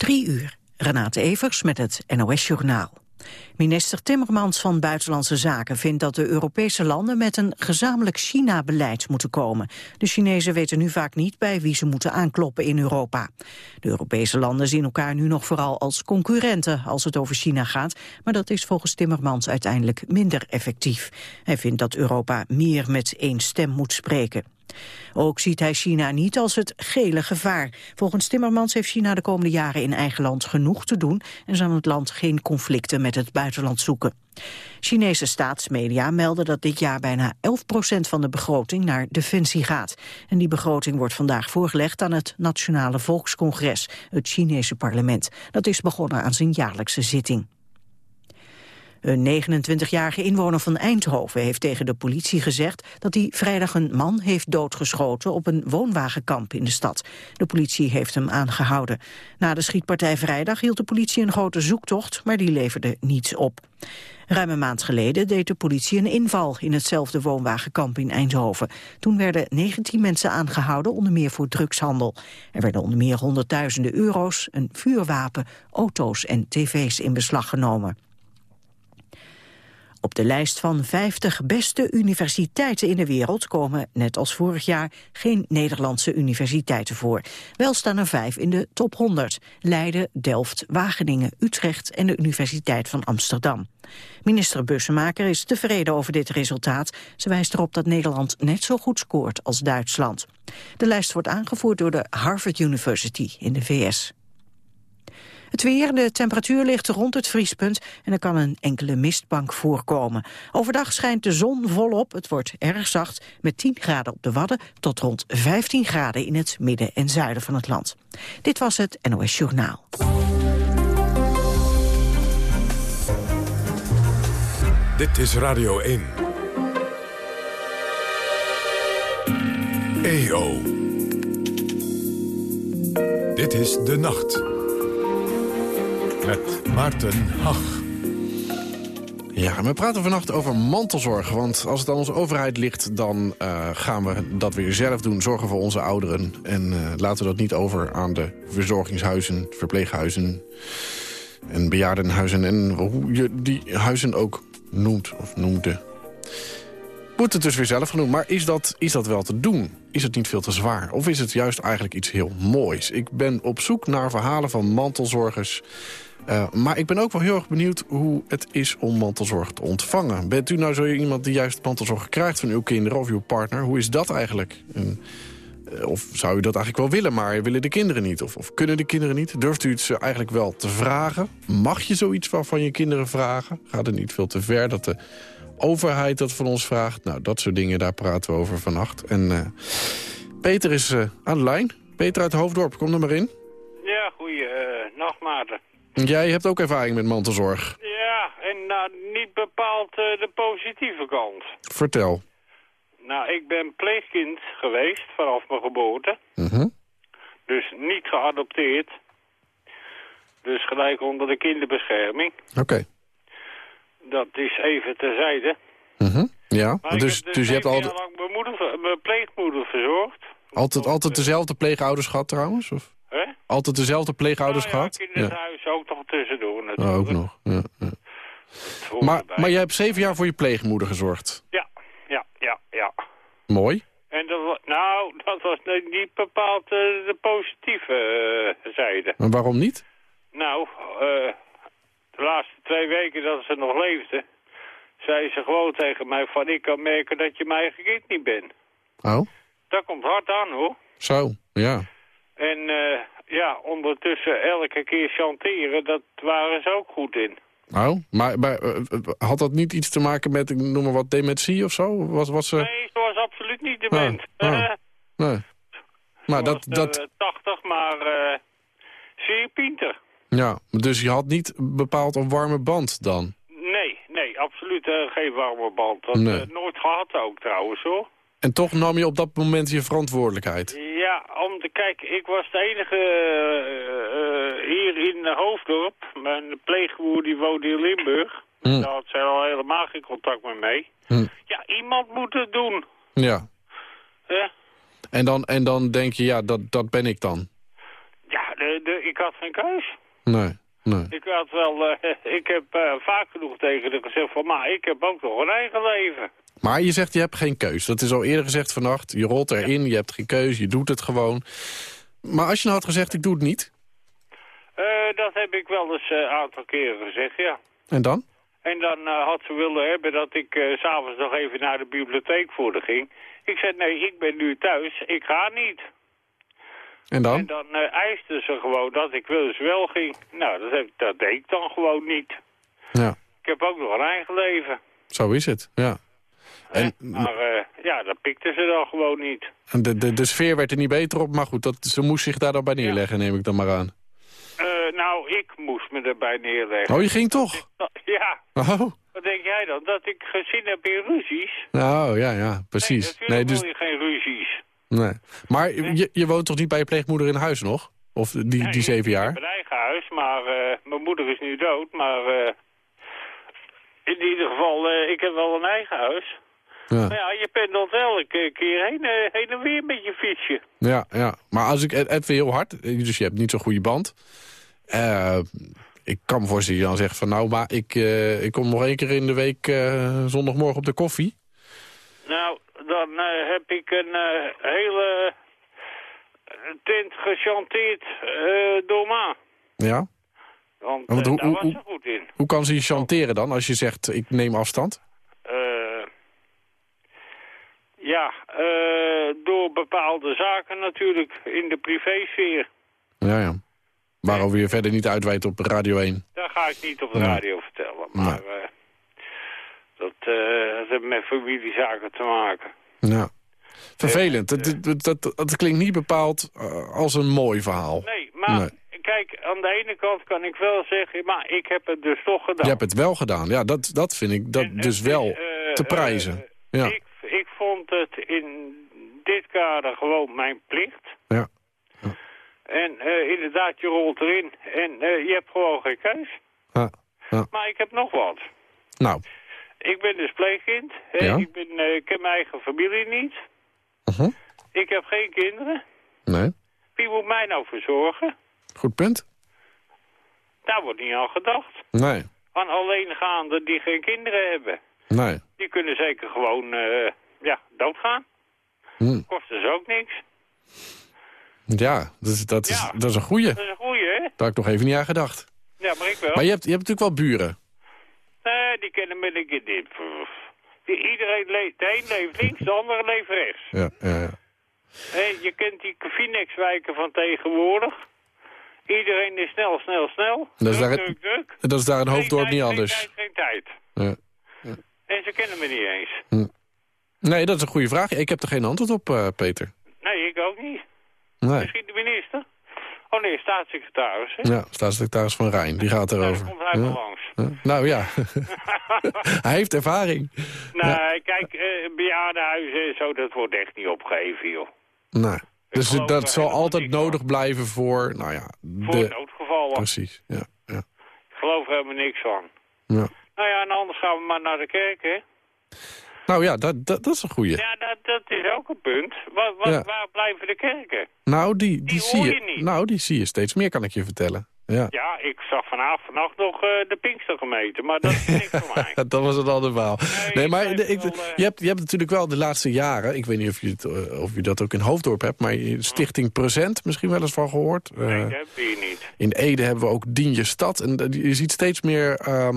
Drie uur. Renate Evers met het NOS Journaal. Minister Timmermans van Buitenlandse Zaken vindt dat de Europese landen met een gezamenlijk China-beleid moeten komen. De Chinezen weten nu vaak niet bij wie ze moeten aankloppen in Europa. De Europese landen zien elkaar nu nog vooral als concurrenten als het over China gaat, maar dat is volgens Timmermans uiteindelijk minder effectief. Hij vindt dat Europa meer met één stem moet spreken. Ook ziet hij China niet als het gele gevaar. Volgens Timmermans heeft China de komende jaren in eigen land genoeg te doen... en zal het land geen conflicten met het buitenland zoeken. Chinese staatsmedia melden dat dit jaar bijna 11% van de begroting naar defensie gaat. En die begroting wordt vandaag voorgelegd aan het Nationale Volkscongres, het Chinese parlement. Dat is begonnen aan zijn jaarlijkse zitting. Een 29-jarige inwoner van Eindhoven heeft tegen de politie gezegd dat hij vrijdag een man heeft doodgeschoten op een woonwagenkamp in de stad. De politie heeft hem aangehouden. Na de schietpartij vrijdag hield de politie een grote zoektocht, maar die leverde niets op. Ruim een maand geleden deed de politie een inval in hetzelfde woonwagenkamp in Eindhoven. Toen werden 19 mensen aangehouden, onder meer voor drugshandel. Er werden onder meer honderdduizenden euro's, een vuurwapen, auto's en tv's in beslag genomen. Op de lijst van 50 beste universiteiten in de wereld komen, net als vorig jaar, geen Nederlandse universiteiten voor. Wel staan er vijf in de top 100. Leiden, Delft, Wageningen, Utrecht en de Universiteit van Amsterdam. Minister Bussemaker is tevreden over dit resultaat. Ze wijst erop dat Nederland net zo goed scoort als Duitsland. De lijst wordt aangevoerd door de Harvard University in de VS. Het weer, de temperatuur ligt rond het vriespunt en er kan een enkele mistbank voorkomen. Overdag schijnt de zon volop, het wordt erg zacht, met 10 graden op de Wadden tot rond 15 graden in het midden en zuiden van het land. Dit was het NOS Journaal. Dit is Radio 1. EO. Dit is De Nacht met Maarten Hach. Ja, we praten vannacht over mantelzorg. Want als het aan onze overheid ligt, dan uh, gaan we dat weer zelf doen. Zorgen voor onze ouderen. En uh, laten we dat niet over aan de verzorgingshuizen, verpleeghuizen... en bejaardenhuizen en hoe je die huizen ook noemt of noemde. Moet het dus weer zelf genoemd. Maar is dat, is dat wel te doen? Is het niet veel te zwaar? Of is het juist eigenlijk iets heel moois? Ik ben op zoek naar verhalen van mantelzorgers uh, maar ik ben ook wel heel erg benieuwd hoe het is om mantelzorg te ontvangen. Bent u nou zo iemand die juist mantelzorg krijgt van uw kinderen of uw partner? Hoe is dat eigenlijk? En, uh, of zou u dat eigenlijk wel willen, maar willen de kinderen niet? Of, of kunnen de kinderen niet? Durft u het eigenlijk wel te vragen? Mag je zoiets wel van je kinderen vragen? Gaat het niet veel te ver dat de overheid dat van ons vraagt? Nou, dat soort dingen, daar praten we over vannacht. En uh, Peter is aan de lijn. Peter uit Hoofddorp, kom er maar in. Ja, goeie. Jij hebt ook ervaring met mantelzorg. Ja, en nou, niet bepaald uh, de positieve kant. Vertel. Nou, ik ben pleegkind geweest vanaf mijn geboorte. Mhm. Dus niet geadopteerd. Dus gelijk onder de kinderbescherming. Oké. Dat is even terzijde. Mhm. Ja, maar dus, dus, dus je hebt al altijd... mijn, moeder, mijn pleegmoeder verzorgd. Altijd, altijd dezelfde pleegouders gehad trouwens? Of? Altijd dezelfde pleegouders nou, ja, gehad? Tussendoor natuurlijk. Oh, ook nog, ja. ja. Maar, maar jij hebt zeven jaar voor je pleegmoeder gezorgd? Ja, ja, ja, ja. Mooi. En dat nou, dat was niet bepaald uh, de positieve uh, zijde. Waarom niet? Nou, uh, de laatste twee weken dat ze nog leefde... zei ze gewoon tegen mij van... ik kan merken dat je mijn eigen kind niet bent. Oh? Dat komt hard aan, hoor. Zo, ja. En uh, ja, ondertussen elke keer chanteren, dat waren ze ook goed in. Oh, maar, maar uh, had dat niet iets te maken met, ik noem maar wat, dementie of zo? Was, was ze... Nee, ze was absoluut niet dement. Oh, oh. Uh, nee. Maar dat... Dat... 80, maar zeer pinter. Ja, dus je had niet bepaald een warme band dan? Nee, nee, absoluut geen warme band. Dat nee. nooit gehad ook trouwens, hoor. En toch nam je op dat moment je verantwoordelijkheid? Ja, om te kijken, ik was de enige uh, hier in Hoofddorp. Mijn pleegmoeder die woonde in Limburg. Hm. Daar had zij al helemaal geen contact met mee. Hm. Ja, iemand moet het doen. Ja. Ja. En dan, en dan denk je, ja, dat, dat ben ik dan. Ja, de, ik had geen keus. Nee, nee. Ik had wel, eh, ik heb eh, vaak genoeg tegen de gezegd van, maar ik heb ook nog een eigen leven. Maar je zegt je hebt geen keus. Dat is al eerder gezegd vannacht. Je rolt erin, je hebt geen keus, je doet het gewoon. Maar als je nou had gezegd ik doe het niet, Eh, dat heb ik wel eens een aantal keren gezegd, ja. en dan? En dan eh, had ze willen hebben dat ik eh, s s'avonds nog even naar de bibliotheek voor de ging. Ik zei, nee, ik ben nu thuis, ik ga niet. En dan? En dan eh, eiste ze gewoon dat ik wel eens wel ging. Nou, dat, heb, dat deed ik dan gewoon niet. Ja, Ik heb ook nog een eigen leven. zo is het, ja. En, Maar eh, ja, dat pikte ze dan gewoon niet. de, de, de sfeer werd er niet beter op, maar goed, dat, ze moest zich daar dan bij neerleggen, neem ik dan maar aan. Eh, nou, ik moest me erbij neerleggen. Oh, je ging toch? Ja, Oh, wat denk jij dan? Dat ik gezien heb in ruzies? nou ja, ja, precies. Nee, Nee, dus, wil je geen ruzies. nee. Maar je, je woont toch niet bij je pleegmoeder in huis nog? Of die, die Nee, zeven Ik jaar? heb een eigen huis, maar eh, mijn moeder is nu dood. Maar in ieder geval, ik heb wel een eigen huis. Ja. Maar ja, je pendelt elke keer heen, eh, heen en weer met je fietsje. Ja, ja. Maar als ik Edwin heel hard, dus je hebt niet zo'n goede band. Eh, ik kan me voorstellen dat je dan zegt van nou, maar ik, eh, ik kom nog één keer in de week eh, zondagmorgen op de koffie. Nou, dan eh, heb ik een eh, hele eh, tent gechanteerd eh door Ma. Ja. Want, Want eh, hoe- daar was ze goed in. Hoe kan ze je chanteren dan als je zegt ik neem afstand? Eh, ja, eh, door bepaalde zaken natuurlijk in de privésfeer. Ja, ja. Waarover je verder niet uitweidt op Radio 1. Daar ga ik niet op de Nee. radio vertellen. Maar eh, dat, eh, dat heeft met familiezaken te maken. Ja. Vervelend. Dat, dat, dat, dat klinkt niet bepaald als een mooi verhaal. Nee, maar Nee. kijk, aan de ene kant kan ik wel zeggen... maar ik heb het dus toch gedaan. Je hebt het wel gedaan. Ja, dat, dat vind ik dat En dus wel te prijzen. Ja. ik, ik vond het in dit kader gewoon mijn plicht. Ja. En eh, inderdaad, je rolt erin en eh, je hebt gewoon geen keus. Ja. Ja. Maar ik heb nog wat. Nou, Ik ben dus pleegkind. hè. Ja. Ik, ben, eh, ik heb mijn eigen familie niet. Mhm. Ik heb geen kinderen. nee. Wie moet mij nou verzorgen? Goed punt. Daar wordt niet aan gedacht. Nee. Aan alleengaanden die geen kinderen hebben. Nee. Die kunnen zeker gewoon eh, ja, doodgaan. Hm. Kost dus ook niks. Ja, dat is, dat, is, Ja. dat is een goeie. Dat is een goeie, hè? Daar had ik nog even niet aan gedacht. Ja, maar ik wel. Maar je hebt, je hebt natuurlijk wel buren. Nee, die kennen me niet. Die, die, iedereen leeft, de een leeft links, de andere leeft rechts. Ja, ja, ja. Hé, je kent die Phoenix-wijken van tegenwoordig. Iedereen is snel, snel, snel. Dat is druk, daar- druk, druk. Dat is daar in Hoofddorp niet anders. Geen tijd, geen tijd. Ja. En ze kennen me niet eens. Nee, dat is een goede vraag. Ik heb er geen antwoord op, eh, Peter. Nee, ik ook niet. Nee. Misschien de minister? Oh nee, staatssecretaris. Hè? Ja, staatssecretaris van Rijn, die gaat Nou, erover. dan komt hij Ja. langs. Ja. Nou ja, hij heeft ervaring. Nee, kijk, eh bejaardenhuizen en zo, dat wordt echt niet opgegeven, joh. Nou, dus dat zal altijd nodig blijven voor, nou ja, Voor de... noodgevallen. Precies, ja. ja, Ik geloof er helemaal niks van. ja. Nou ja, en anders gaan we maar naar de kerk, hè? Nou ja, dat, dat, dat is een goeie. Ja, dat, dat is ook een punt. Waar, waar, Ja. waar blijven de kerken? Nou, die, die, Die zie je, je niet. nou, die zie je steeds meer, kan ik je vertellen. Ja. Ja, ik zag vanavond vannacht nog eh, de Pinkstergemeente, maar dat is niks voor mij. dat was ander verhaal. Nee, maar ik, wel, eh, je, hebt, je hebt natuurlijk wel de laatste jaren... ik weet niet of je, het, eh, of je dat ook in Hoofddorp hebt... maar Stichting Present misschien wel eens van gehoord. Nee, dat heb je niet. in Ede hebben we ook Dien je Stad. En je ziet steeds meer... eh,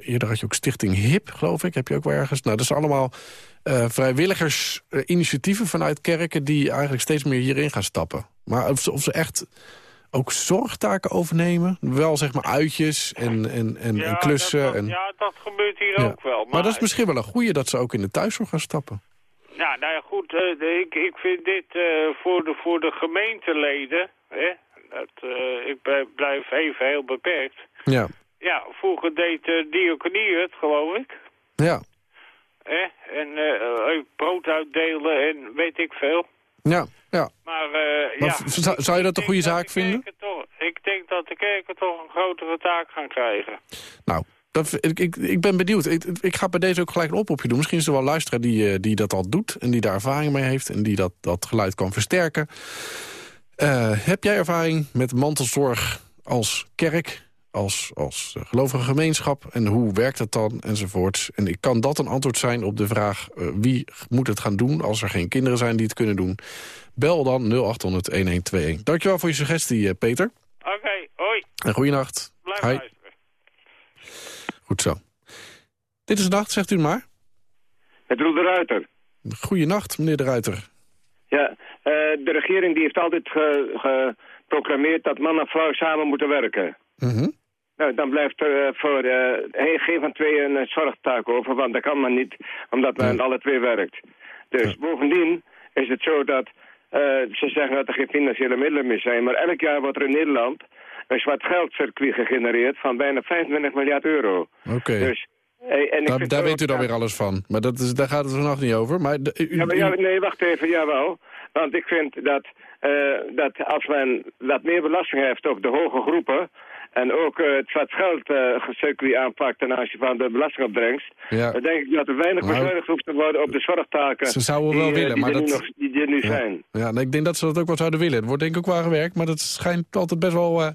eerder had je ook Stichting HIP, geloof ik. Heb je ook wel ergens. Nou, dat zijn allemaal vrijwilligersinitiatieven vanuit kerken... die eigenlijk steeds meer hierin gaan stappen. Maar of ze, of ze echt ook zorgtaken overnemen. Wel zeg maar uitjes en, en, en, en klussen. Dat, dat- en, ja, dat gebeurt hier Ja. ook wel. Maar, maar dat is misschien wel een goeie dat ze ook in de thuiszorg gaan stappen. Ja, nou ja, goed, eh, ik, ik vind dit eh, voor, de, voor de gemeenteleden, hè, dat, eh, ik blij- blijf even heel beperkt. Ja, Ja, vroeger deed uh, het, geloof ik. ja? En eh, eh, brood uitdelen en weet ik veel. ja. Ja. Maar, eh, Maar ja, zou- zou je dat een goede zaak vinden? Toch, ik denk dat de kerken toch een grotere taak gaan krijgen. Nou, dat, ik, ik ben benieuwd. Ik, ik ga bij deze ook gelijk een oproepje doen. Misschien is er wel een luisteraar die, eh, die dat al doet en die daar ervaring mee heeft... en die dat, dat geluid kan versterken. Eh, heb jij ervaring met mantelzorg als kerk, als, als eh, gelovige gemeenschap... en hoe werkt dat dan, enzovoorts? En ik kan dat een antwoord zijn op de vraag... eh, wie moet het gaan doen als er geen kinderen zijn die het kunnen doen? Bel dan 0800-1121. Dankjewel voor je suggestie, eh, Peter. Oké, hoi. En goeienacht. Blijf Hi. luisteren. Goed zo. Dit is de nacht, zegt u maar. Het Roel de Ruiter. Goeienacht, meneer de Ruiter. Ja, eh, de regering die heeft altijd ge- geproclameerd dat man en vrouw samen moeten werken. Mhm. Nou, dan blijft er eh, voor eh, geen van twee een eh, zorgtaak over, want dat kan men niet, omdat men alle twee werkt. Dus bovendien is het zo dat eh, ze zeggen dat er geen financiële middelen meer zijn, maar elk jaar wordt er in Nederland een zwart geldcircuit gegenereerd van bijna 25 miljard euro. Oké. Dus, eh, en Daar, daar weet u dan weer alles van. Maar dat is, daar gaat het vannacht niet over. Maar u, Ja, maar ja, nee, wacht even, jawel. Want ik vind dat, dat als men wat meer belasting heeft op de hoge groepen... en ook eh, het zwart geld eh, aanpakt ten aanzien van de belastingopbrengst... Ja. dan denk ik dat er weinig Nou, bezuinigd hoeft te worden op de zorgtaken... Ze zouden wel eh, willen, die maar er nu dat- nog, die er nu Ja. zijn. Ja, ik denk dat ze dat ook wel zouden willen. Het wordt denk ik ook wel gewerkt, maar dat schijnt altijd best wel... eh,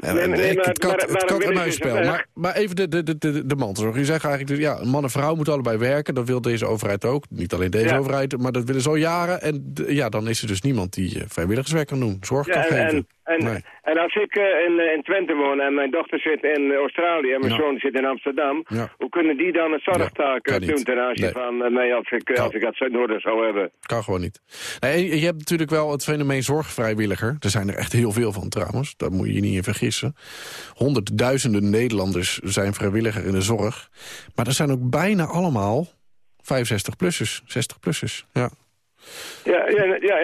Nee, het kat, maar- het kat en weg? Maar, maar even de, de, de, de, de mantelzorg. U zegt eigenlijk, ja, man en vrouw moeten allebei werken. Dat wil deze overheid ook. Niet alleen deze Ja. overheid, maar dat willen ze al jaren. En ja, dan is er dus niemand die vrijwilligerswerk kan doen. Zorg kan Ja, en, geven. en, Nee. en als ik eh, in, eh, in Twente woon en mijn dochter zit in Australië en mijn Ja. zoon zit in Amsterdam, Ja. hoe kunnen die dan een zorgtaak Ja, eh, doen ten aanzien Nee. van mij als ik, als ik dat nodig zou hebben? Kan gewoon niet. Nee, je hebt natuurlijk wel het fenomeen zorgvrijwilliger. Er zijn er echt heel veel van trouwens. Daar moet je je niet in vergissen. Honderdduizenden Nederlanders zijn vrijwilliger in de zorg. Maar er zijn ook bijna allemaal 65-plussers, 60-plussers. Ja. Ja, ja, ja,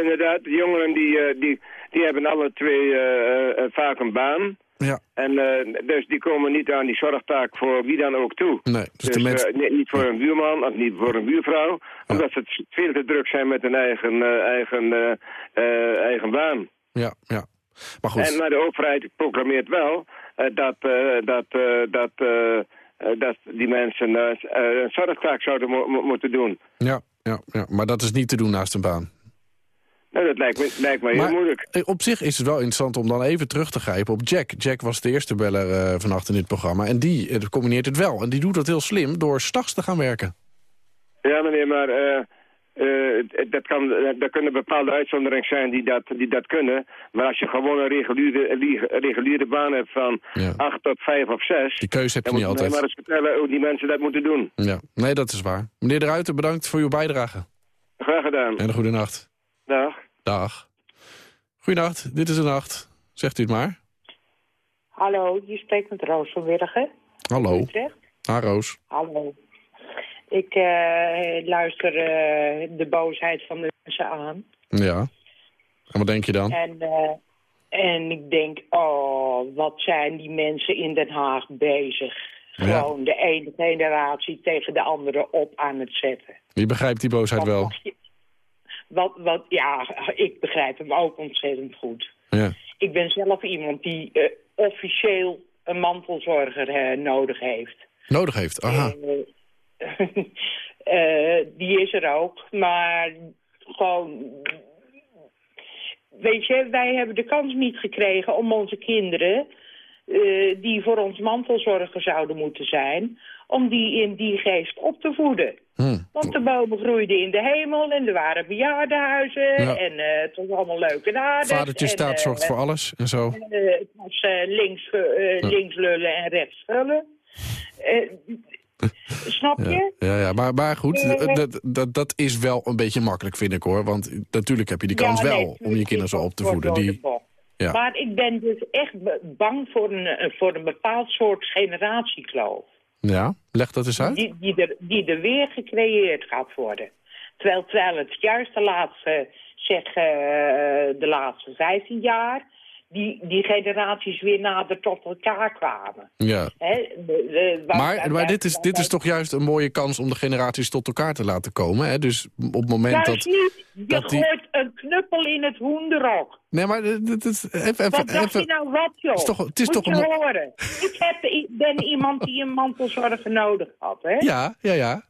inderdaad. De jongeren die, die, die hebben alle twee eh, eh, vaak een baan. ja. En eh, dus die komen niet aan die zorgtaak voor wie dan ook toe. Nee, dus, Dus de mensen... eh, niet, niet voor een buurman of niet voor een buurvrouw. Omdat ze veel te druk zijn met hun eigen, eh, eigen, eh, eh, eigen baan. Ja, ja. Maar goed. En, maar de overheid proclameert wel eh, dat, eh, dat, eh, dat, eh, eh, dat die mensen eh, eh, een zorgtaak zouden mo- mo- moeten doen. Ja, ja, ja, maar dat is niet te doen naast een baan. Nou, dat lijkt me, lijkt me heel Maar moeilijk. eh, op zich is het wel interessant om dan even terug te grijpen op Jack. Jack was de eerste beller eh, vannacht in dit programma. En die eh, combineert het wel. En die doet dat heel slim door s'nachts te gaan werken. Ja, meneer, maar eh, dat, kan, er kunnen bepaalde uitzonderingen zijn die dat, die dat kunnen. Maar als je gewoon een reguliere, reguliere baan hebt van Ja. 8 tot 5 of 6... Die keuze heb je dan niet altijd. maar eens vertellen hoe die mensen dat moeten doen. Ja, nee, dat is waar. Meneer De Ruiter, bedankt voor uw bijdrage. Graag gedaan. En een goede nacht. Dag. Dag. Goedenacht, dit is de nacht. Zegt u het maar. Hallo, je spreekt met Roos van Willigen, Hallo. Utrecht. Ha, Roos. Hallo. Ik eh, luister eh, de boosheid van de mensen aan. Ja. En wat denk je dan? En, eh, en ik denk, oh, wat zijn die mensen in Den Haag bezig. Ja. Gewoon de ene generatie tegen de andere op aan het zetten. Je begrijpt die boosheid wel. je- Wat, wat, ja, ik begrijp hem ook ontzettend goed. Ja. Ik ben zelf iemand die eh, officieel een mantelzorger eh, nodig heeft. Nodig heeft. Aha. Eh, die is er ook, maar gewoon... Weet je, wij hebben de kans niet gekregen om onze kinderen... die voor ons mantelzorger zouden moeten zijn... om die in die geest op te voeden. Hm. Want de bomen groeiden in de hemel en er waren bejaardenhuizen... Ja. en eh, het was allemaal leuk en aardig. Vadertje staat eh, zorgt voor alles en zo. eh, het was links, Ja. links lullen en rechts vullen. Eh, snap je? Ja, ja, ja. Maar, maar goed, dat, dat, dat is wel een beetje makkelijk, vind ik hoor. Want natuurlijk heb je die kans nee, wel om je kinderen zo op te voeden. Die. Maar ik ben dus echt bang voor een, voor een bepaald soort generatiekloof. Ja, leg dat eens uit. Die, die, er, die er weer gecreëerd gaat worden. Terwijl, terwijl het juist de laatste, zeg, eh, de laatste 15 jaar... Die, die generaties weer nader tot elkaar kwamen. Ja. Hè, de- de- Maar, dit, is, dit is toch juist een mooie kans om de generaties tot elkaar te laten komen. Hè? Dus op het moment Juist dat... niet. Je dat die- gooit een knuppel in het hoenderok. Nee, maar dit, dit is- even, even, Wat dacht je even, nou wat, joh? Het is toch- het is Moet toch je een horen. Ik heb, ik ben iemand die een mantelzorger nodig had, hè? Ja, ja, ja.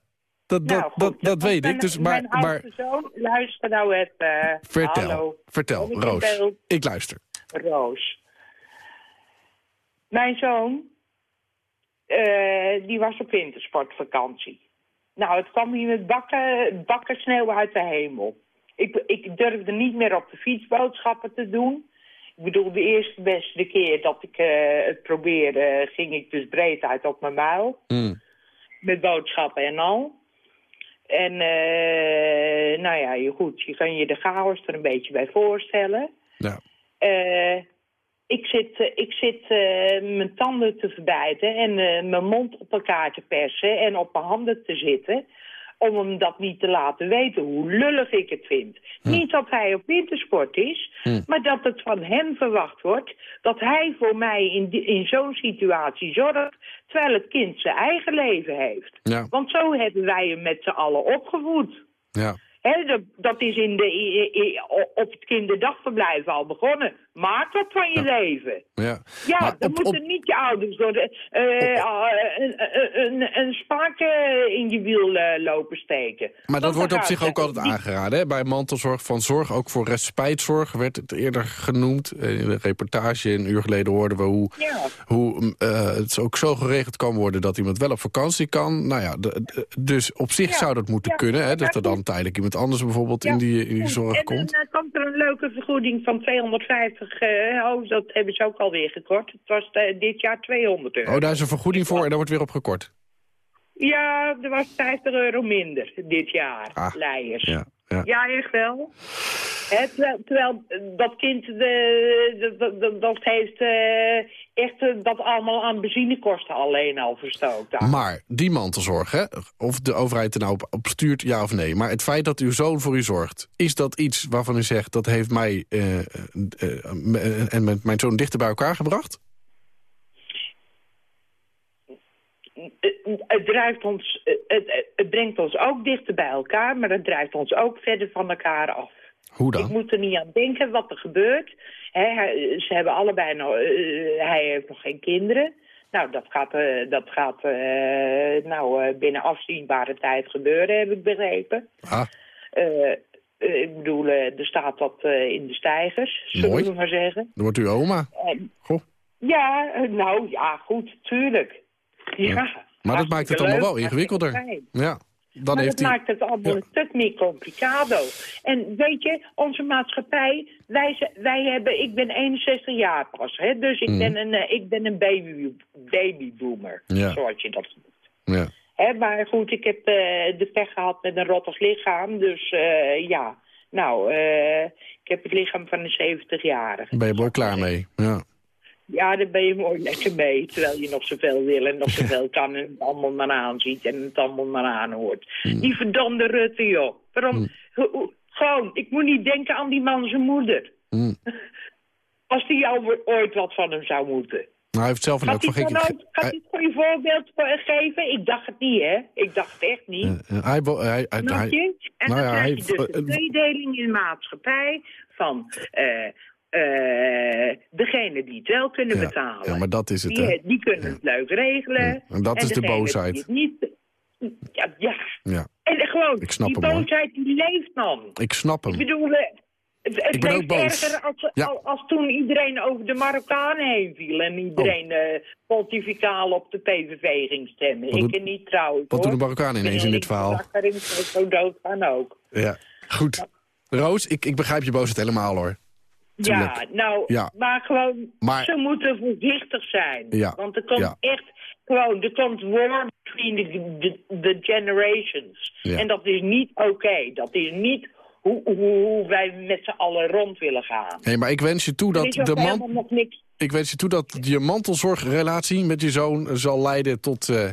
Dat, Nou, dat, goed, dat, dat weet mijn- ik. Dus, maar, Mijn maar zoon, luister nou even. vertel, Hallo. vertel, in Roos. Ik luister. Roos. Mijn zoon, eh, die was op wintersportvakantie. Nou, het kwam hier met bakken, bakken sneeuw uit de hemel. Ik, ik durfde niet meer op de fiets boodschappen te doen. Ik bedoel, de eerste beste keer dat ik eh, het probeerde, ging ik dus breed uit op mijn muil. Mm. Met boodschappen en al. En eh, nou ja, je- goed, je kan je de chaos er een beetje bij voorstellen. Ja. Eh, ik zit, eh, ik zit eh, mijn tanden te verbijten en mijn mond op elkaar te persen en op mijn handen te zitten. Om hem dat niet te laten weten, hoe lullig ik het vind. Niet dat hij op wintersport is, maar dat het van hem verwacht wordt... dat hij voor mij in, die- in zo'n situatie zorgt... terwijl het kind zijn eigen leven heeft. Ja. Want zo hebben wij hem met z'n allen opgevoed. Ja. Dat, dat is in de, op het kinderdagverblijf al begonnen. Maak dat van je leven. Ja. Ja, Maar dan op- moeten op- niet je ouders door de, eh, ah, een, een, een spaak eh, in je wiel eh, lopen steken. Maar Want dat wordt dan op zich ook altijd aangeraden. Hè? Bij mantelzorg van zorg, ook voor respijtzorg, werd het eerder genoemd. Eh, In de reportage een uur geleden hoorden we hoe, Ja. hoe mm, eh, het ook zo geregeld kan worden... dat iemand wel op vakantie kan. Nou ja, de- de- dus op zich Ja. zou dat moeten Ja, kunnen. Hè? Dat er dan tijdelijk iemand anders bijvoorbeeld Ja, in die, in die zorg en komt. dan eh, komt er een leuke vergoeding van 250 oh, dat hebben ze ook alweer gekort. Het was eh, dit jaar 200 euro. Oh, daar is een vergoeding voor en daar wordt weer op gekort. Ja, er was 50 euro minder dit jaar, Ah. Ja, ja. Ja, echt wel. Terwijl, terwijl dat kind de, dat- dat- dat heeft eh, echt eh, dat allemaal aan benzinekosten alleen al verstookt. Maar die mantelzorg, hè? of de overheid er nou op, op stuurt, ja of nee. Maar het feit dat uw zoon voor u zorgt... is dat iets waarvan u zegt, dat heeft mij eh, eh, eh, m- en mijn zoon dichter bij elkaar gebracht? Het- drijft ons, het, het- brengt ons ook dichter bij elkaar, maar het drijft ons ook verder van elkaar af. Hoe Ik dan? moet er niet aan denken wat er gebeurt. Hij- ze hebben allebei nog, eh, hij heeft nog geen kinderen. Nou, dat gaat, eh, dat gaat eh, nou, binnen afzienbare tijd gebeuren, heb ik begrepen. Ah, ik bedoel, er staat dat eh, in de stijgers, zullen we maar zeggen. dan wordt u oma. Goh. ja, nou ja, goed, tuurlijk. Ja, Maar dat maakt het allemaal wel ingewikkelder. Ja, dan maar heeft dat maakt het allemaal Ja. een stuk meer complicado. En weet je, onze maatschappij, wij, wij hebben, ik ben 61 jaar pas, hè, dus ik Mhm. ben een, eh, ik ben een baby, babyboomer, Ja. zoals je dat noemt. Ja. Hè, maar goed, ik heb eh, de pech gehad met een rottig lichaam, dus eh, ja, nou, ik heb het lichaam van een 70-jarige. Ben je wel klaar mee? Ja. Ja, daar ben je mooi lekker mee. Terwijl je nog zoveel wil en nog zoveel kan en het allemaal maar aanziet en het allemaal maar aanhoort. Mm. Die verdomde Rutte, joh. Waarom? Ho- Gewoon, ik moet niet denken aan die man zijn moeder. Mm. Als die jou ooit wat van hem zou moeten. Nou, hij heeft zelf een ook van gaat hij het goede voorbeeld voor- geven? Ik dacht het niet, hè? Ik dacht het echt niet. Eh, eh, hij, hij, hij? En nou dan ja, krijg hij- je dus eh, een tweedeling in de maatschappij van eh, eh, degene die het wel kunnen Ja, betalen. ja, maar dat is het, hè? Die, die kunnen het leuk regelen. Ja, en dat is de die boosheid. het niet, ja, ja. Ja, En gewoon, Ik snap die hem, boosheid die leeft, man. ik snap Ik hem. bedoel, eh, het, het Ik ben leeft ook boos. erger als, Ja. als, toen iedereen over de Marokkanen heen viel... en iedereen eh pontificaal op de PVV ging stemmen. Wat ik er niet trouwens, Wat doen de. Marokkanen Ik ineens een in dit verhaal? ik zo doodgaan ook. Ja, goed. Roos, ik, ik begrijp je boosheid helemaal, hoor. Ja, nou, Ja. maar gewoon, Maar- ze moeten voorzichtig zijn. Ja, Want er komt ja. echt, gewoon, er komt war between the, the, the generations. En dat is niet oké. Dat is niet hoe, hoe, hoe wij met z'n allen rond willen gaan. Nee, maar ik wens je toe dat de man... Ik wens je toe dat je mantelzorgrelatie met je zoon zal leiden tot eh,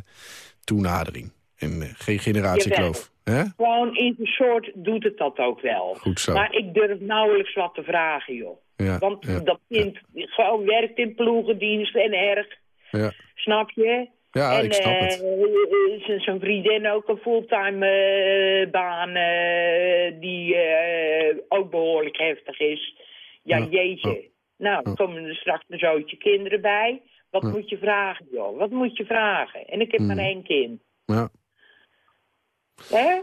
toenadering. En eh, geen generatiekloof. Gewoon in de soort doet het dat ook wel. Goed zo. Maar ik durf nauwelijks wat te vragen, joh. Ja, Want ja, dat kind gewoon werkt in ploegendienst en erg. Ja, Snap je? ja en ik snap het. eh, zijn- vriendin ook een fulltime eh, baan eh, die ook behoorlijk heftig is. Ja, jeetje. Nou, dan komen er straks een zootje kinderen bij. Wat moet je vragen, joh? Wat moet je vragen? En ik heb Mm. maar één kind. Ja. Hè?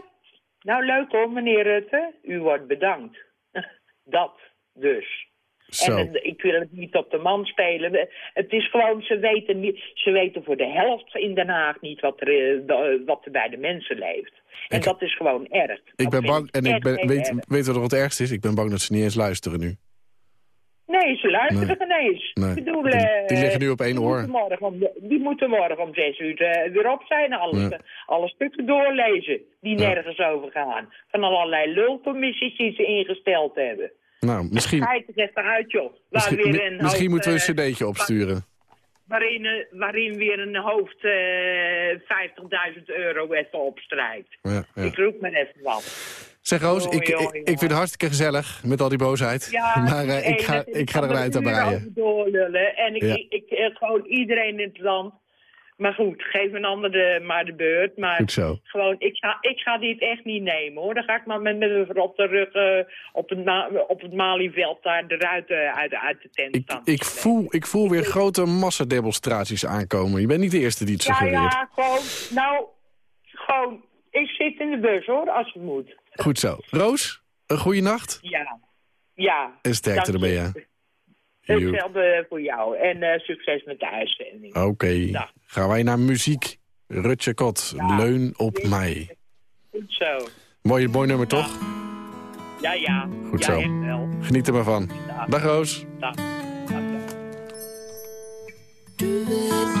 Nou, leuk hoor, meneer Rutte. U wordt bedankt. Dat dus. Zo. En eh, ik wil het niet op de man spelen. Het is gewoon, ze weten, ze weten voor de helft in Den Haag niet wat er, eh, da- wat er bij de mensen leeft. En Ik- dat is gewoon erg. Ik Dat ben bang, en ik ben, weet, weet wat er wat ergst is? Ik ben bang dat ze niet eens luisteren nu. Nee, ze luisteren Nee. geen eens. Nee. Ik bedoel, Die- eh, die liggen nu op één die oor. Moeten morgen om, die moeten morgen om zes uur eh, weer op zijn. Alle, Ja. alle stukken doorlezen die Ja. nergens over gaan. Van allerlei lulcommissies die ze ingesteld hebben. Nou, misschien, Schijt het even uit, joh. Waar misschien, weer een misschien hoofd, moeten we eh, een cd'tje opsturen. waarin, eh, waarin weer een hoofd eh 50.000 euro even opstrijkt. Ja, ja. Ik roep me even wat. Zeg Roos, ik, ik, vind het hartstikke gezellig met al die boosheid. Ja, maar eh, ik, ga, ik ga er een eind aan breien. doorlullen. En ik, Ja. ik, ik, eh, gewoon iedereen in het land. Maar goed, geef een ander de, maar de beurt. Maar Goed zo. gewoon, ik ga, ik ga dit echt niet nemen hoor. Dan ga ik maar met, met een op de rug eh, op, het op het Malieveld daar eruit uh, uit, uit de tent Ik, ik, voel, ik voel weer grote massademonstraties aankomen. Je bent niet de eerste die het Ja, suggereert. ja, gewoon, nou, gewoon, ik zit in de bus hoor, als het moet. Goed zo. Roos, een goede nacht. Ja, ja. En sterkte hè. Joe. Hetzelfde voor jou. En eh, succes met de uitzending. Oké, gaan wij naar muziek. Rutje Kot, Ja. leun op mij. Goed zo. Mooi, mooi nummer, toch? Ja, ja. Goed ja, zo. wel. Geniet er maar van. Dag. Dag Roos. Dag. Dag, dag.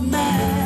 Leun op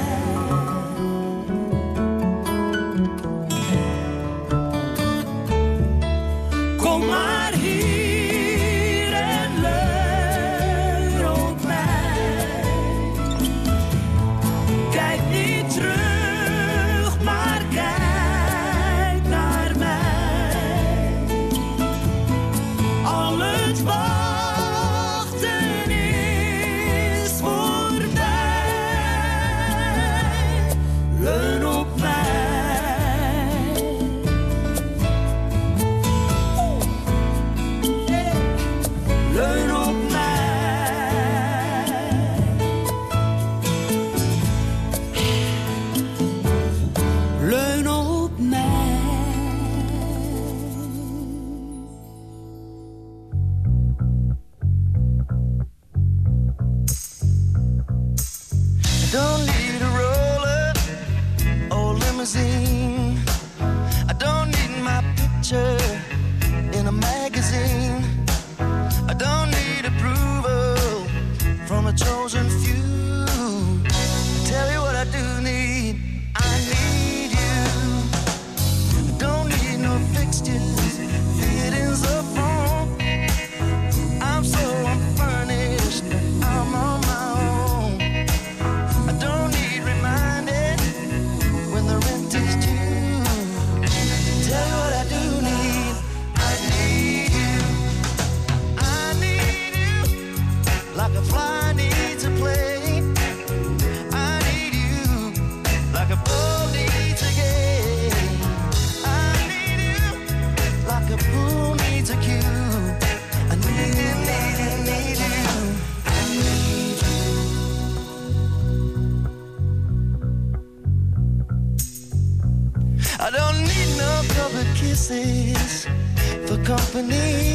for company.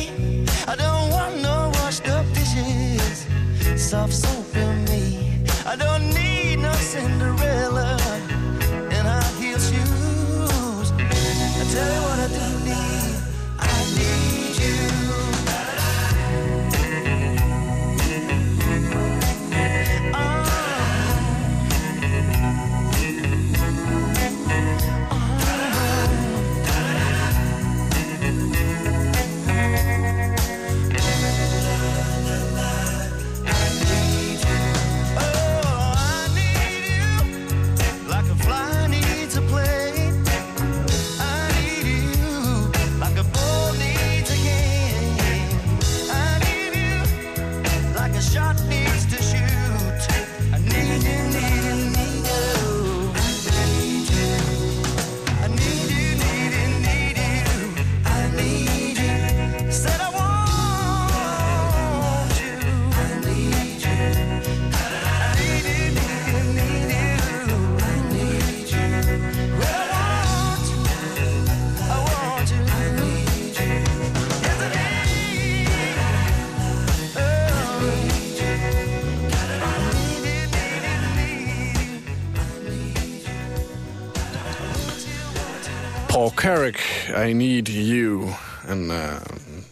I Need You. En eh,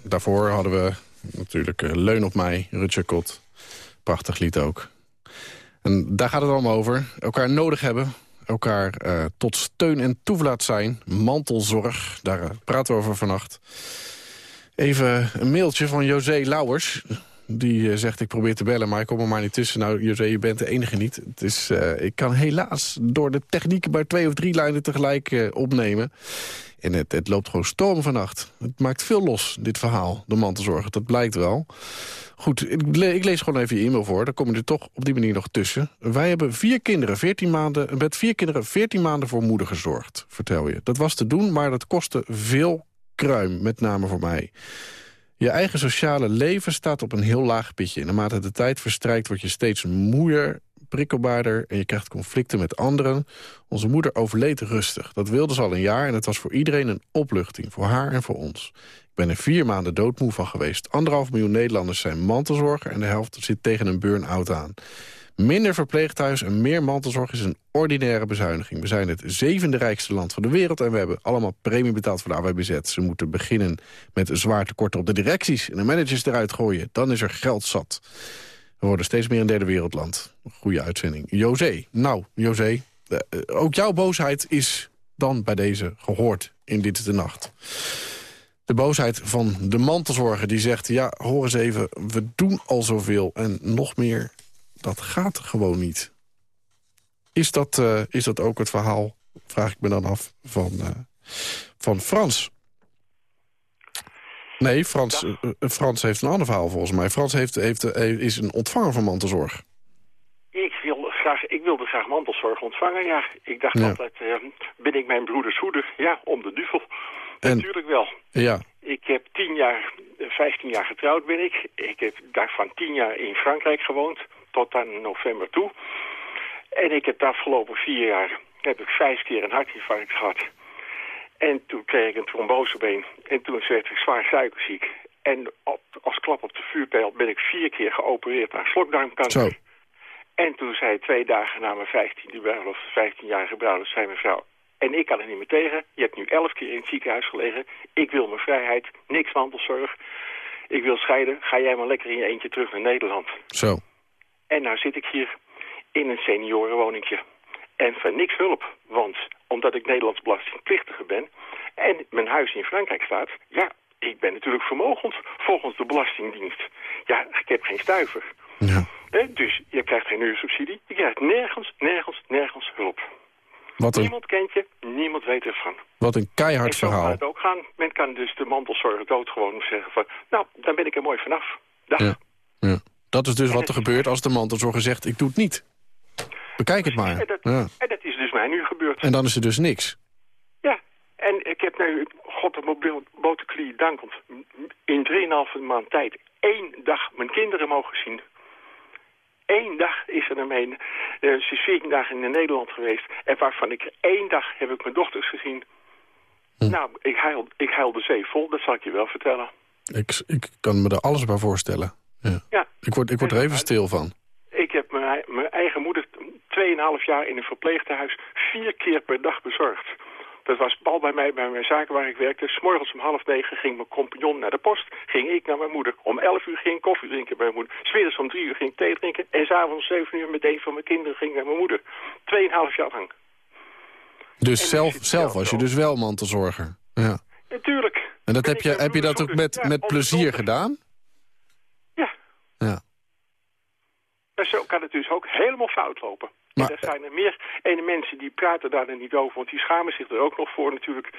daarvoor hadden we natuurlijk eh, Leun op mij, Rutger Kot. Prachtig lied ook. En daar gaat het allemaal over. Elkaar nodig hebben. Elkaar eh, tot steun en toeverlaat zijn. Mantelzorg, daar praten we over vannacht. Even een mailtje van José Lauwers. Die eh, zegt, ik probeer te bellen, maar ik kom er maar niet tussen. Nou, José, je bent de enige niet. Het is, eh, ik kan helaas door de techniek maar twee of drie lijnen tegelijk eh, opnemen. En het, het loopt gewoon storm vannacht. Het maakt veel los, dit verhaal, de mantelzorg. Dat blijkt wel. Goed, ik lees gewoon even je e-mail voor. Dan kom je er toch op die manier nog tussen. Wij hebben vier kinderen, 14 maanden, met vier kinderen 14 maanden voor moeder gezorgd, vertel je. Dat was te doen, maar dat kostte veel kruim, met name voor mij. Je eigen sociale leven staat op een heel laag pitje. Naarmate de tijd verstrijkt word je steeds moeier, prikkelbaarder... en je krijgt conflicten met anderen. Onze moeder overleed rustig. Dat wilde ze al een jaar en het was voor iedereen een opluchting. Voor haar en voor ons. Ik ben er vier maanden doodmoe van geweest. Anderhalf miljoen Nederlanders zijn mantelzorger... en de helft zit tegen een burn-out aan. Minder verpleeghuis en meer mantelzorg is een ordinaire bezuiniging. We zijn het zevende rijkste land van de wereld... en we hebben allemaal premie betaald voor de AWBZ. Ze moeten beginnen met zwaar tekorten op de directies... en de managers eruit gooien. Dan is er geld zat. We worden steeds meer een derde wereldland. Goeie uitzending. José. Nou, José, eh, eh, ook jouw boosheid is dan bij deze gehoord in Dit is de Nacht. De boosheid van de mantelzorger die zegt... ja, hoor eens even, we doen al zoveel en nog meer, dat gaat gewoon niet. Is dat, eh, is dat ook het verhaal, vraag ik me dan af, van, eh, van Frans? Nee, Frans, eh, Frans heeft een ander verhaal volgens mij. Frans heeft, heeft, is een ontvanger van mantelzorg. Ik, wil graag, ik wilde graag mantelzorg ontvangen, ja. Ik dacht Ja. altijd, ben ik mijn broeders hoeder? Ja, om de duvel. En- Natuurlijk wel. Ja, Ik heb tien jaar, 15 jaar getrouwd ben ik. Ik heb daarvan tien jaar in Frankrijk gewoond, tot aan november toe. En ik heb de afgelopen vier jaar, heb ik vijf keer een hartinfarct gehad. En toen kreeg ik een trombosebeen. En toen werd ik zwaar suikerziek. En op, als klap op de vuurpijl ben ik vier keer geopereerd aan slokdarmkanker. zo. En toen zei twee dagen na mijn 15e bruiloft, 15-jarige bruiloft, zei mijn vrouw... En ik kan er niet meer tegen. Je hebt nu elf keer in het ziekenhuis gelegen. Ik wil mijn vrijheid. Niks mantelzorg. Ik wil scheiden. Ga jij maar lekker in je eentje terug naar Nederland. Zo. En nou zit ik hier in een seniorenwoningje. En van niks hulp. Want omdat ik Nederlands belastingplichtige ben... en mijn huis in Frankrijk staat... ja, ik ben natuurlijk vermogend volgens de Belastingdienst. Ja, ik heb geen stuiver. Ja. Dus je krijgt geen huursubsidie. Je krijgt nergens, nergens, nergens hulp. Wat een, Niemand kent je, niemand weet ervan. wat een keihard en zo kan verhaal. het ook gaan. Men kan dus de mantelzorger dood gewoon zeggen van... nou, dan ben ik er mooi vanaf. Dag. Ja. Ja. Dat is dus wat er gebeurt als de mantelzorger zegt, ik doe het niet. Bekijk het maar. En dat, Ja. en dat is dus mij nu gebeurd. En dan is er dus niks. Ja, en ik heb nu, god de mobiel boterklie dankend, in 3,5 maand tijd één dag mijn kinderen mogen zien. Eén dag is er ermee. Eh, ze is 14 dagen in Nederland geweest. En waarvan ik één dag heb ik mijn dochters gezien. Hm. Nou, ik huil, ik huil de zee vol, dat zal ik je wel vertellen. Ik, ik kan me er alles bij voorstellen. Ja. Ja, Ik, word, ik word er even stil van. ik heb mijn, mijn eigen moeder 2,5 jaar in een verpleegtehuis vier keer per dag bezorgd. Dat was al bij mij, bij mijn zaken waar ik werkte. S'morgens om half negen ging mijn compagnon naar de post. Ging ik naar mijn moeder. Om 11 uur ging ik koffie drinken bij mijn moeder. Smiddags om drie uur ging ik thee drinken. En s'avonds om 7 uur met een van mijn kinderen ging ik naar mijn moeder. Tweeënhalf jaar lang. Dus En zelf, zelf was je dus wel mantelzorger. Ja. Natuurlijk. En dat heb je, heb je dat ook met, met plezier gedaan? Ja. Ja. Maar zo kan het dus ook helemaal fout lopen. Maar- en er zijn er meer ene mensen die praten daar dan niet over, want die schamen zich er ook nog voor natuurlijk.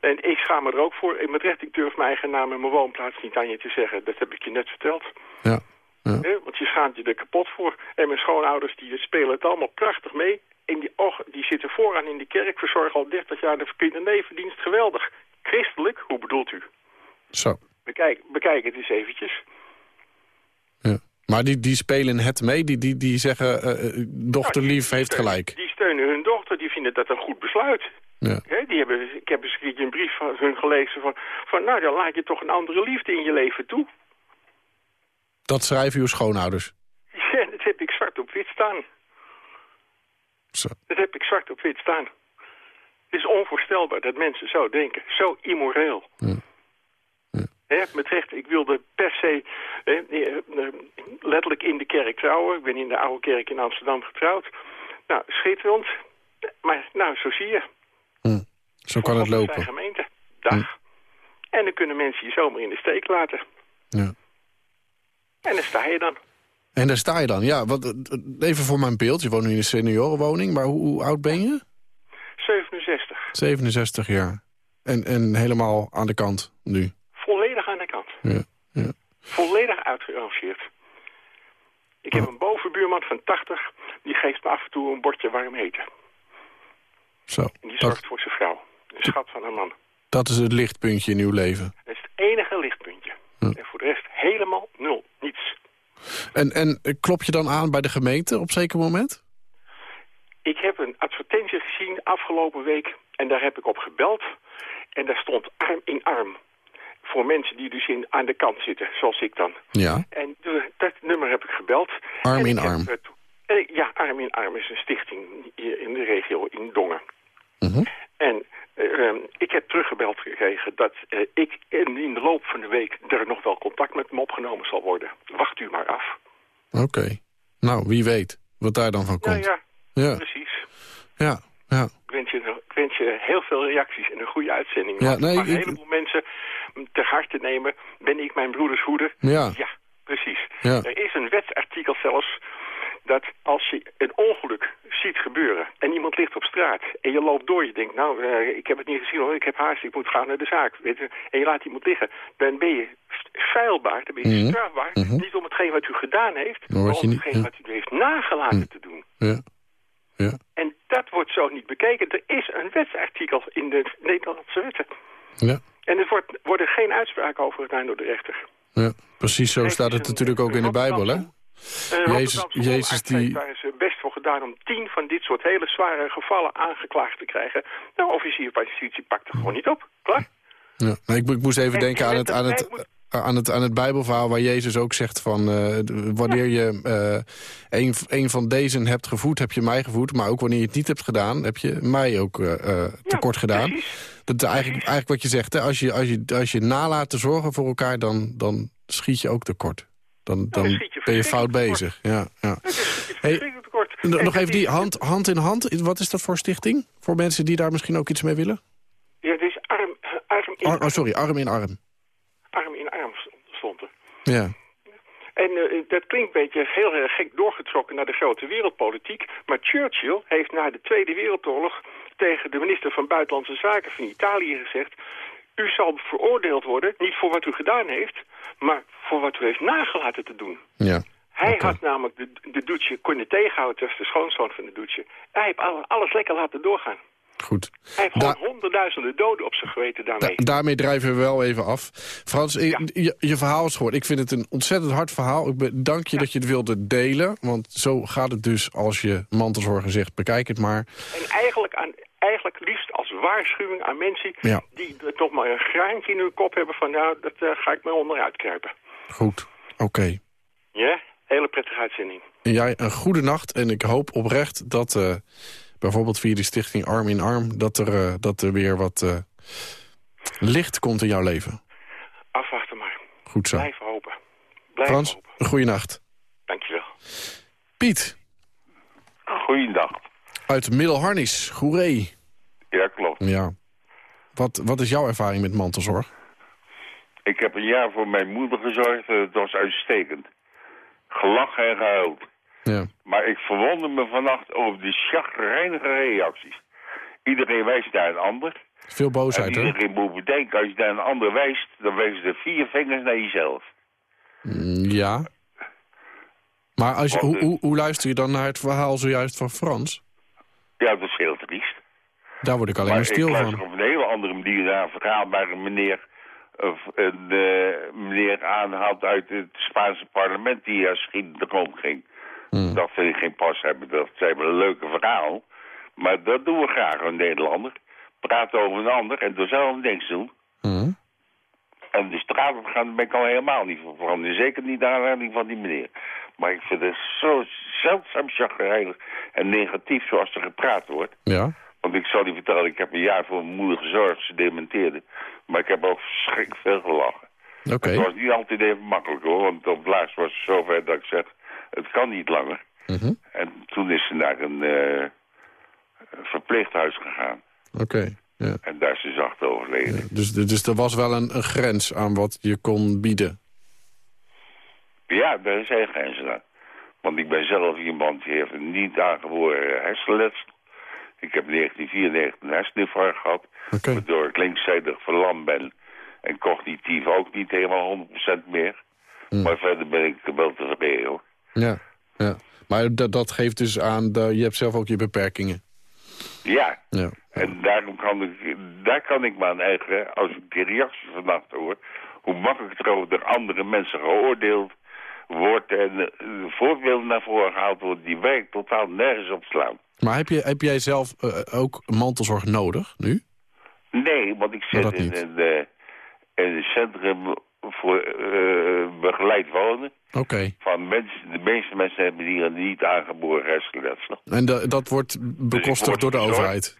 En ik schaam me er ook voor. Met recht, ik durf mijn eigen naam en mijn woonplaats niet aan je te zeggen. Dat heb ik je net verteld. Ja. ja. Want je schaamt je er kapot voor. En mijn schoonouders die spelen het allemaal prachtig mee. En die, och, die zitten vooraan in de kerk, verzorgen al 30 jaar de kindernevendienst. Geweldig. Christelijk, hoe bedoelt u? Zo. Bekijk, bekijk het eens eventjes. Maar die, die spelen het mee, die, die, die zeggen, eh, eh, dochterlief die heeft steunen- gelijk. Die steunen hun dochter, die vinden dat een goed besluit. Ja. Hè, die hebben, ik heb eens een een brief van hun gelezen van, van... nou, dan laat je toch een andere liefde in je leven toe. Dat schrijven uw schoonouders. Ja, dat heb ik zwart op wit staan. Zo. Dat heb ik zwart op wit staan. Het is onvoorstelbaar dat mensen zo denken. Zo immoreel. Ja. Hè, met recht, ik wilde per se hè, eh, eh, letterlijk in de kerk trouwen. Ik ben in de oude kerk in Amsterdam getrouwd. Nou, schitterend. Maar nou, zo zie je. Hm. Zo kan het lopen. Hm. zijn gemeente. Dag. En dan kunnen mensen je zomaar in de steek laten. Ja. En daar sta je dan. En daar sta je dan. Ja, wat, even voor mijn beeld. Je woont nu in een seniorenwoning, maar hoe, hoe oud ben je? 67. 67 jaar. En, en helemaal aan de kant nu. Volledig aan de kant. Ja. Ja. Volledig uitgerangeerd. Ik heb een bovenbuurman van 80. Die geeft me af en toe een bordje warm eten. Zo. En die Dat, zorgt voor zijn vrouw. Een schat van een man. dat is het lichtpuntje in uw leven. Dat is het enige lichtpuntje. En voor de rest helemaal nul. Niets. En, en eh, klop je dan aan bij de gemeente op zeker moment? Ik heb een advertentie gezien afgelopen week. En daar heb ik op gebeld. En daar stond arm in arm. Voor mensen die dus in, aan de kant zitten, zoals ik dan. Ja. En de- dat nummer heb ik gebeld. Arm En in heb, arm. eh, eh, ja, Arm in Arm is een stichting hier in de regio in Dongen. Mhm. En eh, ehm, ik heb teruggebeld gekregen dat ik in, in de loop van de week er nog wel contact met hem opgenomen zal worden. Wacht u maar af. Oké. Nou, wie weet wat daar dan van Ja, komt. ja, Ja, precies. ja, ja. Ik wens, je, ik wens je heel veel reacties en een goede uitzending. Ja, nee, maar een ik- heleboel mensen Ben ik mijn broeders hoeder? Ja. Ja, precies. Ja. Er is een wetsartikel zelfs dat als je een ongeluk ziet gebeuren en iemand ligt op straat en je loopt door, je denkt, nou, eh, ik heb het niet gezien hoor, ik heb haast, ik moet gaan naar de zaak, weet je, en je laat iemand liggen, dan ben je feilbaar, dan ben je Mhm. strafbaar, Mhm. niet om hetgeen wat u gedaan heeft, Maar om niet- hetgeen ja. Mhm. wat u heeft nagelaten te doen. ja. ja. En dat wordt zo niet bekeken. Er is een wetsartikel in de Nederlandse wetten. ja. En er wordt, worden geen uitspraken over gedaan door de rechter. Ja, precies zo staat het natuurlijk ook in de Bijbel, hè? Eh, Jezus Hoogarts die- daar zijn best voor gedaan om tien van dit soort hele zware gevallen aangeklaagd te krijgen. Nou, officier van justitie pakt er gewoon niet op. Klaar? Ja. Nee, ik, ik moest even En- denken en aan het, aan, het, moet- aan, het, aan het Bijbelverhaal waar Jezus ook zegt van... eh, wanneer je eh, een, een van deze hebt gevoed, heb je mij gevoed. Maar ook wanneer je het niet hebt gedaan, heb je mij ook eh, eh, tekort gedaan. precies. Dat is eigenlijk, eigenlijk wat je zegt, hè? Als, je, als, je, als je nalaat te zorgen voor elkaar, dan, dan schiet je ook tekort. dan, dan je ben je fout bezig. Ja, ja. Hey, Nog even die hand, hand in hand. Wat is dat voor stichting? Voor mensen die daar misschien ook iets mee willen? Ja, het is arm, arm, in, Ar- oh, sorry, arm in arm. arm in arm stond er. Ja, En eh, dat klinkt een beetje heel erg gek doorgetrokken naar de grote wereldpolitiek. Maar Churchill heeft na de Tweede Wereldoorlog tegen de minister van Buitenlandse Zaken van Italië gezegd... U zal veroordeeld worden, niet voor wat u gedaan heeft, maar voor wat u heeft nagelaten te doen. ja. Hij had namelijk de, de Duce kunnen tegenhouden, dat is de schoonzoon van de Duce. Hij heeft alle- alles lekker laten doorgaan. Goed. Hij heeft gewoon Da- honderdduizenden doden op zijn geweten daarmee. Da- daarmee drijven we wel even af. Frans, Ja. je, je verhaal is gehoord. Ik vind het een ontzettend hard verhaal. Ik bedank je dat je het wilde delen. Want zo gaat het dus als je mantelzorger zegt. Bekijk het maar. En eigenlijk, aan, eigenlijk liefst als waarschuwing aan mensen Ja. die er toch maar een graantje in hun kop hebben van nou, dat eh, ga ik me onderuit kruipen. Goed. Oké. Ja? Hele prettige uitzending. En Jij een goede nacht. En ik hoop oprecht dat eh, bijvoorbeeld via de stichting Arm in Arm... dat er, eh, dat er weer wat eh, licht komt in jouw leven. Afwachten maar. Goed zo. Blijf hopen. Blijf Frans, hopen. een goede nacht. Dankjewel. Piet, Goeiedag. Uit Middelharnis. Goeree. Ja, klopt. Ja. Wat, wat is jouw ervaring met mantelzorg? Ik heb een jaar voor mijn moeder gezorgd. Het was uitstekend. Gelachen en gehuild. Ja. Maar ik verwonder me vannacht over die chagrijnige reacties. Iedereen wijst naar een ander. Veel boosheid, hè? iedereen moet bedenken, als je naar een ander wijst... dan wijzen er vier vingers naar jezelf. Mm, Ja. Maar als je, hoe, eh, hoe, hoe luister je dan naar het verhaal zojuist van Frans? Ja, dat is heel triest. Daar word ik alleen maar stil ik van. op een hele andere manier naar een verhaal... waar een meneer, of een eh, meneer aanhaalt uit het Spaanse parlement... die als schietend rondging. Hmm. Dat vind ik geen pas hebben. Dat zijn een leuke verhaal. Maar dat doen we graag, een Nederlander. Praten over een ander en door zelf niks doen. Mm. En de straat op gaan, daar ben ik al helemaal niet van veranderd. Zeker niet naar aanleiding van die meneer. Maar ik vind het zo zeldzaam chagrijnig en negatief zoals er gepraat wordt. Ja. Want ik zal je vertellen, ik heb een jaar voor mijn moeder gezorgd, ze dementeerde. Maar ik heb ook verschrikkelijk veel gelachen. Oké. Het was niet altijd even makkelijk hoor, want op laatst was het zover dat ik zeg, het kan niet langer. Mhm. En toen is ze naar een eh, verpleeghuis gegaan. Oké. Ja. En daar is ze zacht overleden. Dus, dus er was wel een, een grens aan wat je kon bieden. Ja, daar is geen grenzen aan. Want ik ben zelf iemand die heeft een niet aangeboren hersenletsel. Ik heb in 1994 een herseninfarct gehad. Waardoor ik linkszijdig verlamd ben. En cognitief ook niet helemaal 100% meer. Hmm. Maar verder ben ik wel tevreden hoor. Ja. ja. Maar dat, dat geeft dus aan, dat je hebt zelf ook je beperkingen. Ja, Ja. en daarom kan ik, daar kan ik me aan ergeren als ik die reacties vannacht hoor. Hoe makkelijk er over door andere mensen geoordeeld wordt en voorbeelden naar voren gehaald worden die werk totaal nergens op slaan. Maar heb, je, heb jij zelf eh, ook mantelzorg nodig nu? Nee, want ik zit in een, eh, een centrum voor eh, begeleid wonen. Oké. Van mensen, de meeste mensen hebben hier een niet aangeboren hersenletsel. En da- dat wordt bekostigd word door de verzorgd. overheid?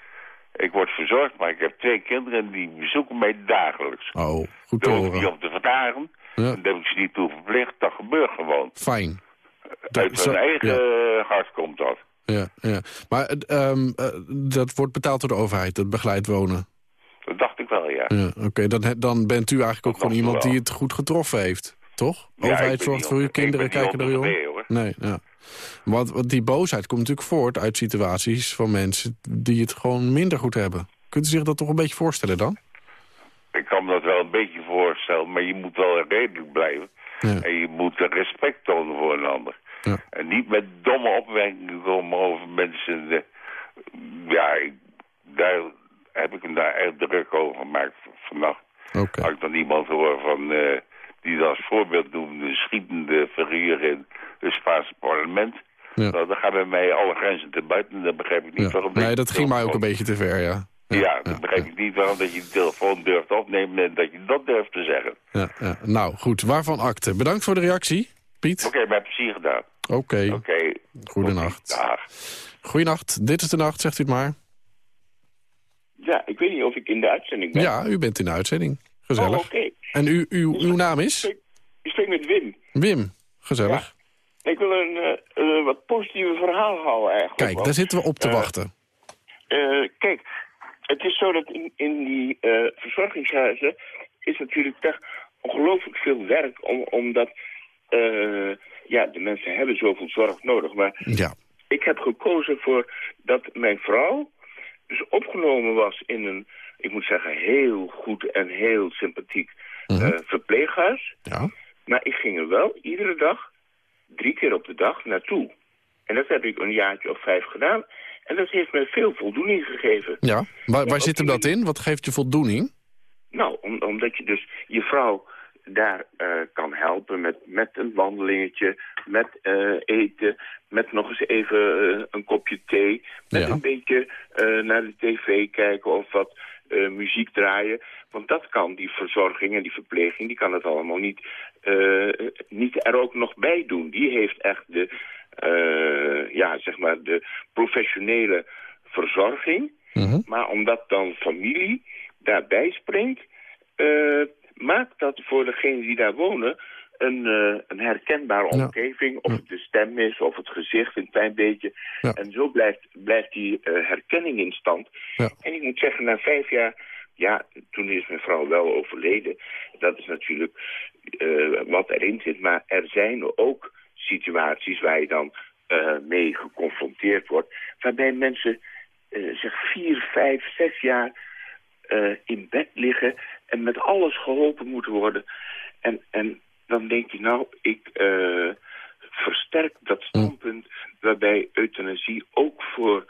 Ik word verzorgd, maar ik heb twee kinderen die bezoeken mij dagelijks. Oh, goed te niet horen. om te vragen. Ja. Daar heb ik ze niet toe verplicht. Dat gebeurt gewoon. Fijn. Dat- Uit hun eigen ja. hart komt dat. Ja, ja. Maar eh, ehm, eh, dat wordt betaald door de overheid, dat begeleid wonen. Dat dacht ik wel, ja. Ja, Oké, dan, bent u eigenlijk ook Dat gewoon iemand die het goed getroffen heeft. Toch? Ja, overheid zorgt voor uw kinderen, kijken naar u om. Nee, ja. Want, want die boosheid komt natuurlijk voort uit situaties van mensen die het gewoon minder goed hebben. Kunt u zich dat toch een beetje voorstellen dan? Ik kan me dat maar je moet wel redelijk blijven. Ja. En je moet respect tonen voor een ander. Ja. En niet met domme opmerkingen komen over mensen. eh, ja, ik, daar heb ik me daar echt druk over gemaakt vannacht. Oké. Als ik dan iemand hoor van, eh, die dat als voorbeeld noemde, een schietende figuur in het Spaanse parlement. Ja. Nou, dan gaan bij mij alle grenzen te buiten. En dan begrijp ik niet Ja. waarom... Nee, dat de ging mij ook een beetje te ver, ja. Ja, dan begrijp ik niet waarom dat je de telefoon durft opnemen en dat je dat durft te zeggen. Ja, ja. Nou, goed. Waarvan akte? Bedankt voor de reactie, Piet. Oké, met plezier gedaan. Oké. Oké. Goedenacht. Dag. Goedenacht. Dit is de nacht, zegt u het maar. Ja, ik weet niet of ik in de uitzending ben. Ja, u bent in de uitzending. Gezellig. Oh, oké. En u, uw, uw naam is? Ik spreek met Wim. Wim. gezellig. Ik wil een eh, eh, wat positieve verhaal houden eigenlijk. Kijk, daar zitten we op te eh, wachten. kijk, het is zo dat in, in die eh, verzorgingshuizen is natuurlijk toch ongelooflijk veel werk, om, omdat eh, ja, de mensen hebben zoveel zorg nodig. Maar Ja. ik heb gekozen voor dat mijn vrouw dus opgenomen was in een, ik moet zeggen, heel goed en heel sympathiek Mhm. eh, verpleeghuis. Ja. Maar ik ging er wel iedere dag, drie keer op de dag, naartoe. En dat heb ik een jaartje of vijf gedaan. En dat heeft mij veel voldoening gegeven. ja. Waar, waar zit hem dat in? Wat geeft je voldoening? Nou, om- omdat je dus je vrouw daar eh, kan helpen met, met een wandelingetje, met eh, eten, met nog eens even eh, een kopje thee, met Ja. een beetje naar de tv kijken of wat muziek draaien. Want dat kan die verzorging en die verpleging, die kan het allemaal niet, niet er ook nog bij doen. Die heeft echt de, ja, zeg maar de professionele verzorging. Mhm. Maar omdat dan familie daarbij springt, eh, maakt dat voor degenen die daar wonen een, eh, een herkenbare Ja. omgeving. Of het de stem is, of het gezicht een klein beetje. Ja. En zo blijft, blijft die eh, herkenning in stand. Ja. En ik moet zeggen, na vijf jaar, ja, toen is mijn vrouw wel overleden. Dat is natuurlijk eh, wat erin zit. Maar er zijn ook situaties waar je dan eh, mee geconfronteerd wordt. Waarbij mensen eh, zeg vier, vijf, zes jaar eh, in bed liggen en met alles geholpen moeten worden. En, en dan denk je, nou, ik versterk dat standpunt waarbij euthanasie ook voor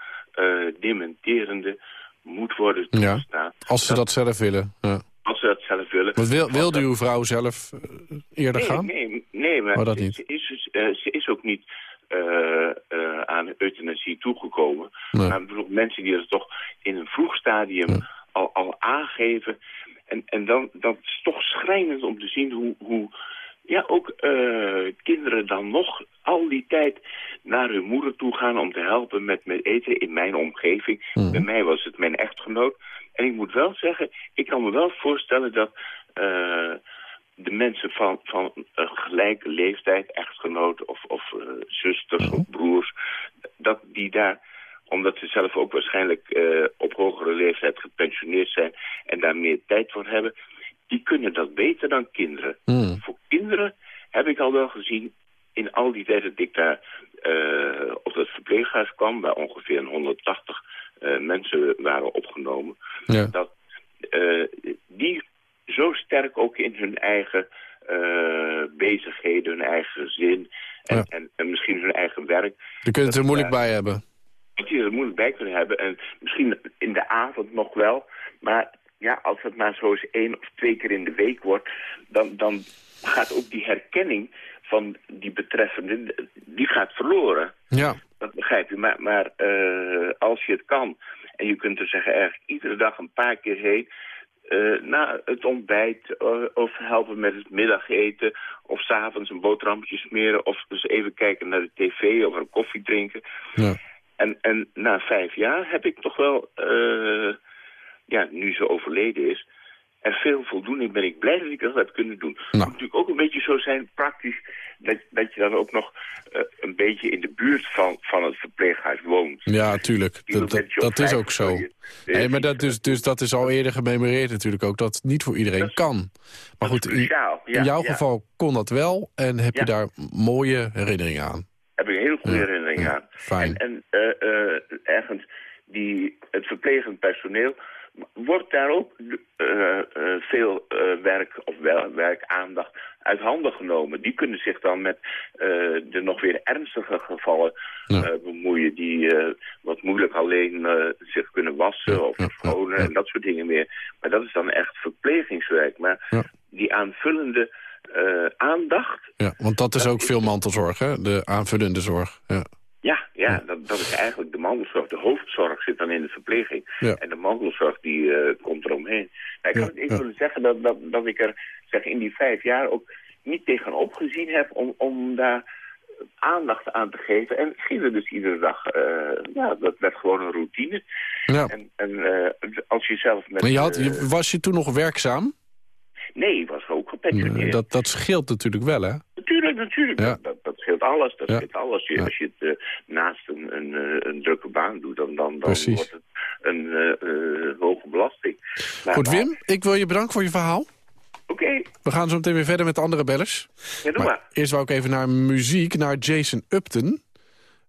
dementerende moet worden Ja. toegestaan. Als ze dat zelf willen. Ja. Als ze dat zelf willen. Wil, wilde uw vrouw zelf eh, eerder nee, gaan? Nee, nee maar dat ze- niet. Ze, is, eh, ze is ook niet eh, aan euthanasie toegekomen. Nee. Maar mensen die dat toch in een vroeg stadium al, al aangeven. En, en dan dat is toch schrijnend om te zien hoe, hoe ja, ook kinderen dan nog al die tijd naar hun moeder toe gaan om te helpen met, met eten in mijn omgeving. Bij mij was het mijn echtgenoot. En ik moet wel zeggen, ik kan me wel voorstellen dat eh, de mensen van, van een gelijke leeftijd, echtgenoot of, of eh, zusters of broers, dat die daar omdat ze zelf ook waarschijnlijk eh, op hogere leeftijd gepensioneerd zijn en daar meer tijd voor hebben, die kunnen dat beter dan kinderen. Hmm. Voor kinderen heb ik al wel gezien, in al die tijd dat ik daar op het verpleeghuis kwam, waar ongeveer een 180 eh, mensen waren opgenomen, Ja. dat eh, die zo sterk ook in hun eigen eh, bezigheden, hun eigen gezin en, Ja. en, en misschien hun eigen werk, Je kunt het er moeilijk bij hebben. dat die er moeilijk bij kunnen hebben. En misschien in de avond nog wel. Maar ja, als het maar zo eens één of twee keer in de week wordt... dan, dan gaat ook die herkenning van die betreffende... die gaat verloren. Ja. Dat begrijp je. Maar, maar eh, als je het kan... en je kunt er zeggen eigenlijk iedere dag een paar keer heen... eh, na het ontbijt eh, of helpen met het middageten... of s'avonds een boterhammetje smeren... of dus even kijken naar de tv of een koffie drinken... Ja. En, en na vijf jaar heb ik toch wel, ja, nu ze overleden is, er veel voldoening ben ik blij dat ik dat heb kunnen doen. Het moet natuurlijk ook een beetje zo zijn, praktisch, dat, dat je dan ook nog eh, een beetje in de buurt van, van het verpleeghuis woont. Ja, tuurlijk. Dat, dat, is ook zo. Nee, maar dat, dus, dus dat is al eerder gememoreerd natuurlijk ook, dat het niet voor iedereen kan. Maar goed, in, ja, in jouw ja. geval kon dat wel en heb je daar mooie herinneringen aan. Heb ik een heel goede herinnering ja, aan. fijn. En, en eh, eh, ergens, die, het verplegend personeel wordt daar ook eh, eh, veel eh, werk of wel, werkaandacht uit handen genomen. Die kunnen zich dan met de nog weer ernstige gevallen Ja. bemoeien... die wat moeilijk alleen zich kunnen wassen Ja, of ja, ja. en dat soort dingen meer. Maar dat is dan echt verplegingswerk. Maar die aanvullende aandacht... Ja, want dat is ook veel mantelzorg, hè? de aanvullende zorg. Ja. Ja, Dat, dat is eigenlijk de mantelzorg. De hoofdzorg zit dan in de verpleging. Ja. En de mantelzorg die eh, komt eromheen. Nou, ik Ja, ik ja. willen zeggen dat, dat, dat ik er zeg, in die vijf jaar ook niet tegenop gezien heb om, om daar aandacht aan te geven. En het ging er dus iedere dag. eh, ja, dat werd gewoon een routine. Ja. En, en eh, als je zelf met... Maar je had, je- was je toen nog werkzaam? Nee, was ook gepensioneerd. Dat, dat scheelt natuurlijk wel, hè? Natuurlijk natuurlijk. Ja. Dat, dat, scheelt alles. Dat Ja. scheelt alles. Je- Ja. Als je het eh, naast een, een, eh, een drukke baan doet, dan, dan, dan wordt het een eh, hoge belasting. Maar- Goed, maar- Wim, ik wil je bedanken voor je verhaal. Oké, We gaan zo meteen weer verder met de andere bellers. ja, doe maar. Eerst wou ik even naar muziek, naar Jason Upton.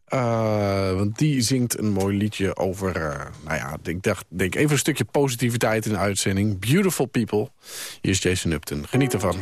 Eh, want die zingt een mooi liedje over... eh, nou ja, ik dacht, denk even een stukje positiviteit in de uitzending. Beautiful People. Hier is Jason Upton. Geniet ervan.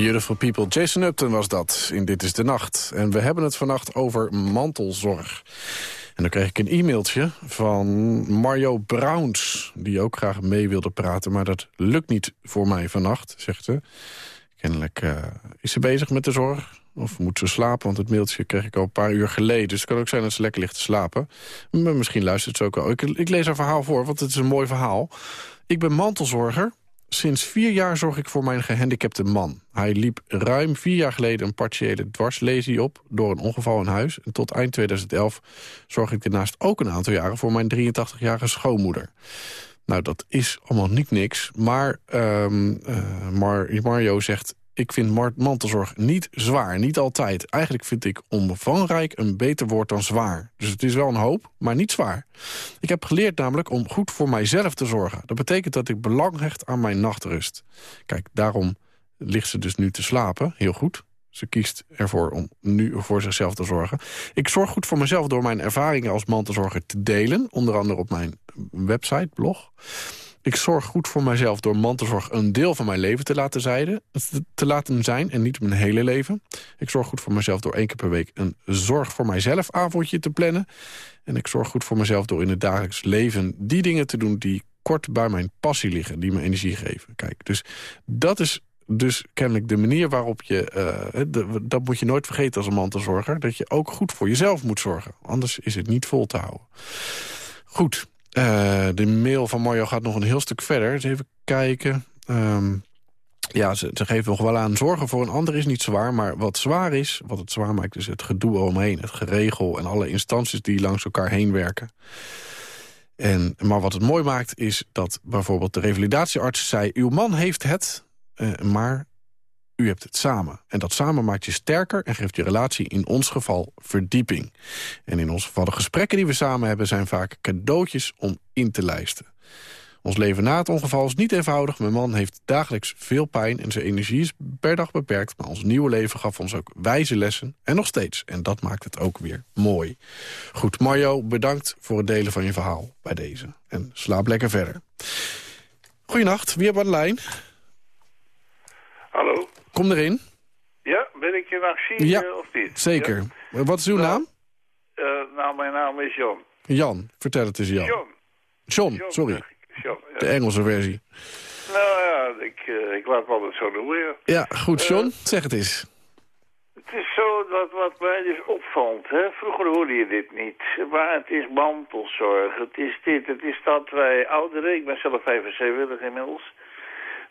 Beautiful People. Jason Upton was dat in Dit is de Nacht. En we hebben het vannacht over mantelzorg. En dan kreeg ik een e-mailtje van Mario Browns... die ook graag mee wilde praten, maar dat lukt niet voor mij vannacht, zegt ze. Kennelijk eh, is ze bezig met de zorg. Of moet ze slapen, want het mailtje kreeg ik al een paar uur geleden. Dus het kan ook zijn dat ze lekker ligt te slapen. Maar misschien luistert ze ook wel. Ik, ik lees haar verhaal voor, want het is een mooi verhaal. Ik ben mantelzorger. Sinds vier jaar zorg ik voor mijn gehandicapte man. Hij liep ruim vier jaar geleden een partiële dwarslesie op... door een ongeval in huis. En tot eind 2011 zorg ik daarnaast ook een aantal jaren... voor mijn 83-jarige schoonmoeder. Nou, dat is allemaal niet niks. Maar Mar Mario zegt... Ik vind mantelzorg niet zwaar, niet altijd. Eigenlijk vind ik omvangrijk een beter woord dan zwaar. Dus het is wel een hoop, maar niet zwaar. Ik heb geleerd namelijk om goed voor mijzelf te zorgen. Dat betekent dat ik belang hecht aan mijn nachtrust. Kijk, daarom ligt ze dus nu te slapen, heel goed. Ze kiest ervoor om nu voor zichzelf te zorgen. Ik zorg goed voor mezelf door mijn ervaringen als mantelzorger te delen. Onder andere op mijn website, blog. Ik zorg goed voor mijzelf door mantelzorg een deel van mijn leven te laten, zijden, te laten zijn en niet mijn hele leven. Ik zorg goed voor mezelf door één keer per week een zorg voor mijzelf avondje te plannen. En ik zorg goed voor mezelf door in het dagelijks leven die dingen te doen die kort bij mijn passie liggen, die me energie geven. Kijk, dus dat is dus kennelijk de manier waarop je... eh, dat moet je nooit vergeten als een mantelzorger... dat je ook goed voor jezelf moet zorgen. Anders is het niet vol te houden. Goed, eh, de mail van Mario gaat nog een heel stuk verder. Eens even kijken. Ehm, ja, ze, ze geven nog wel aan. Zorgen voor een ander is niet zwaar, maar wat zwaar is... wat het zwaar maakt, is het gedoe omheen. Het geregel en alle instanties die langs elkaar heen werken. En, maar wat het mooi maakt, is dat bijvoorbeeld de revalidatiearts zei... uw man heeft het, eh, maar u hebt het samen. En dat samen maakt je sterker en geeft je relatie in ons geval verdieping. En in ons geval de gesprekken die we samen hebben... zijn vaak cadeautjes om in te lijsten. Ons leven na het ongeval is niet eenvoudig. Mijn man heeft dagelijks veel pijn en zijn energie is per dag beperkt. Maar ons nieuwe leven gaf ons ook wijze lessen. En nog steeds. En dat maakt het ook weer mooi. Goed, Mario, bedankt voor het delen van je verhaal bij deze. En slaap lekker verder. Goedenacht, wie hebben de lijn? Hallo? Kom erin. Ja, ben ik je nog zien Ja, eh, of niet? Zeker. Wat is uw naam? Ja? Eh, nou, mijn naam is Jan. Jan, vertel het eens Jan. John. John, John, sorry. John, ja. De Engelse versie. Nou ja, ik, eh, ik laat me altijd zo doen. Ja. Goed, John, zeg het eens. Het is zo dat wat mij dus opvalt. Hè? Vroeger hoorde je dit niet. Maar het is mantelzorg. Het is dit, het is dat. Wij ouderen, ik ben zelf 75 inmiddels.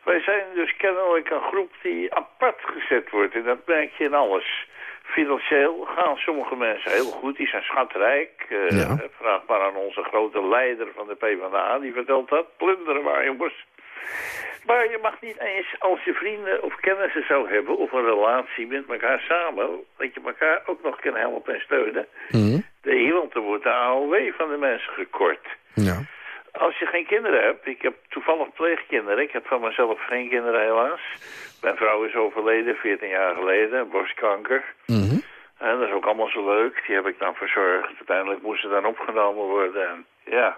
Wij zijn dus kennelijk een groep die apart gezet wordt. En dat merk je in alles. Financieel gaan sommige mensen heel goed. Die zijn schatrijk. Eh, Ja. Vraag maar aan onze grote leider van de PvdA. Die vertelt dat. Plunderen maar, jongens. Maar je mag niet eens als je vrienden of kennissen zou hebben... of een relatie met elkaar samen... dat je elkaar ook nog kan helpen en steunen. Mhm. De, want er wordt de AOW van de mensen gekort. Ja. Als je geen kinderen hebt... Ik heb toevallig pleegkinderen. Ik heb van mezelf geen kinderen helaas. Mijn vrouw is overleden 14 jaar geleden. Borstkanker. Mhm. En dat is ook allemaal zo leuk. Die heb ik dan verzorgd. Uiteindelijk moest ze dan opgenomen worden. En ja,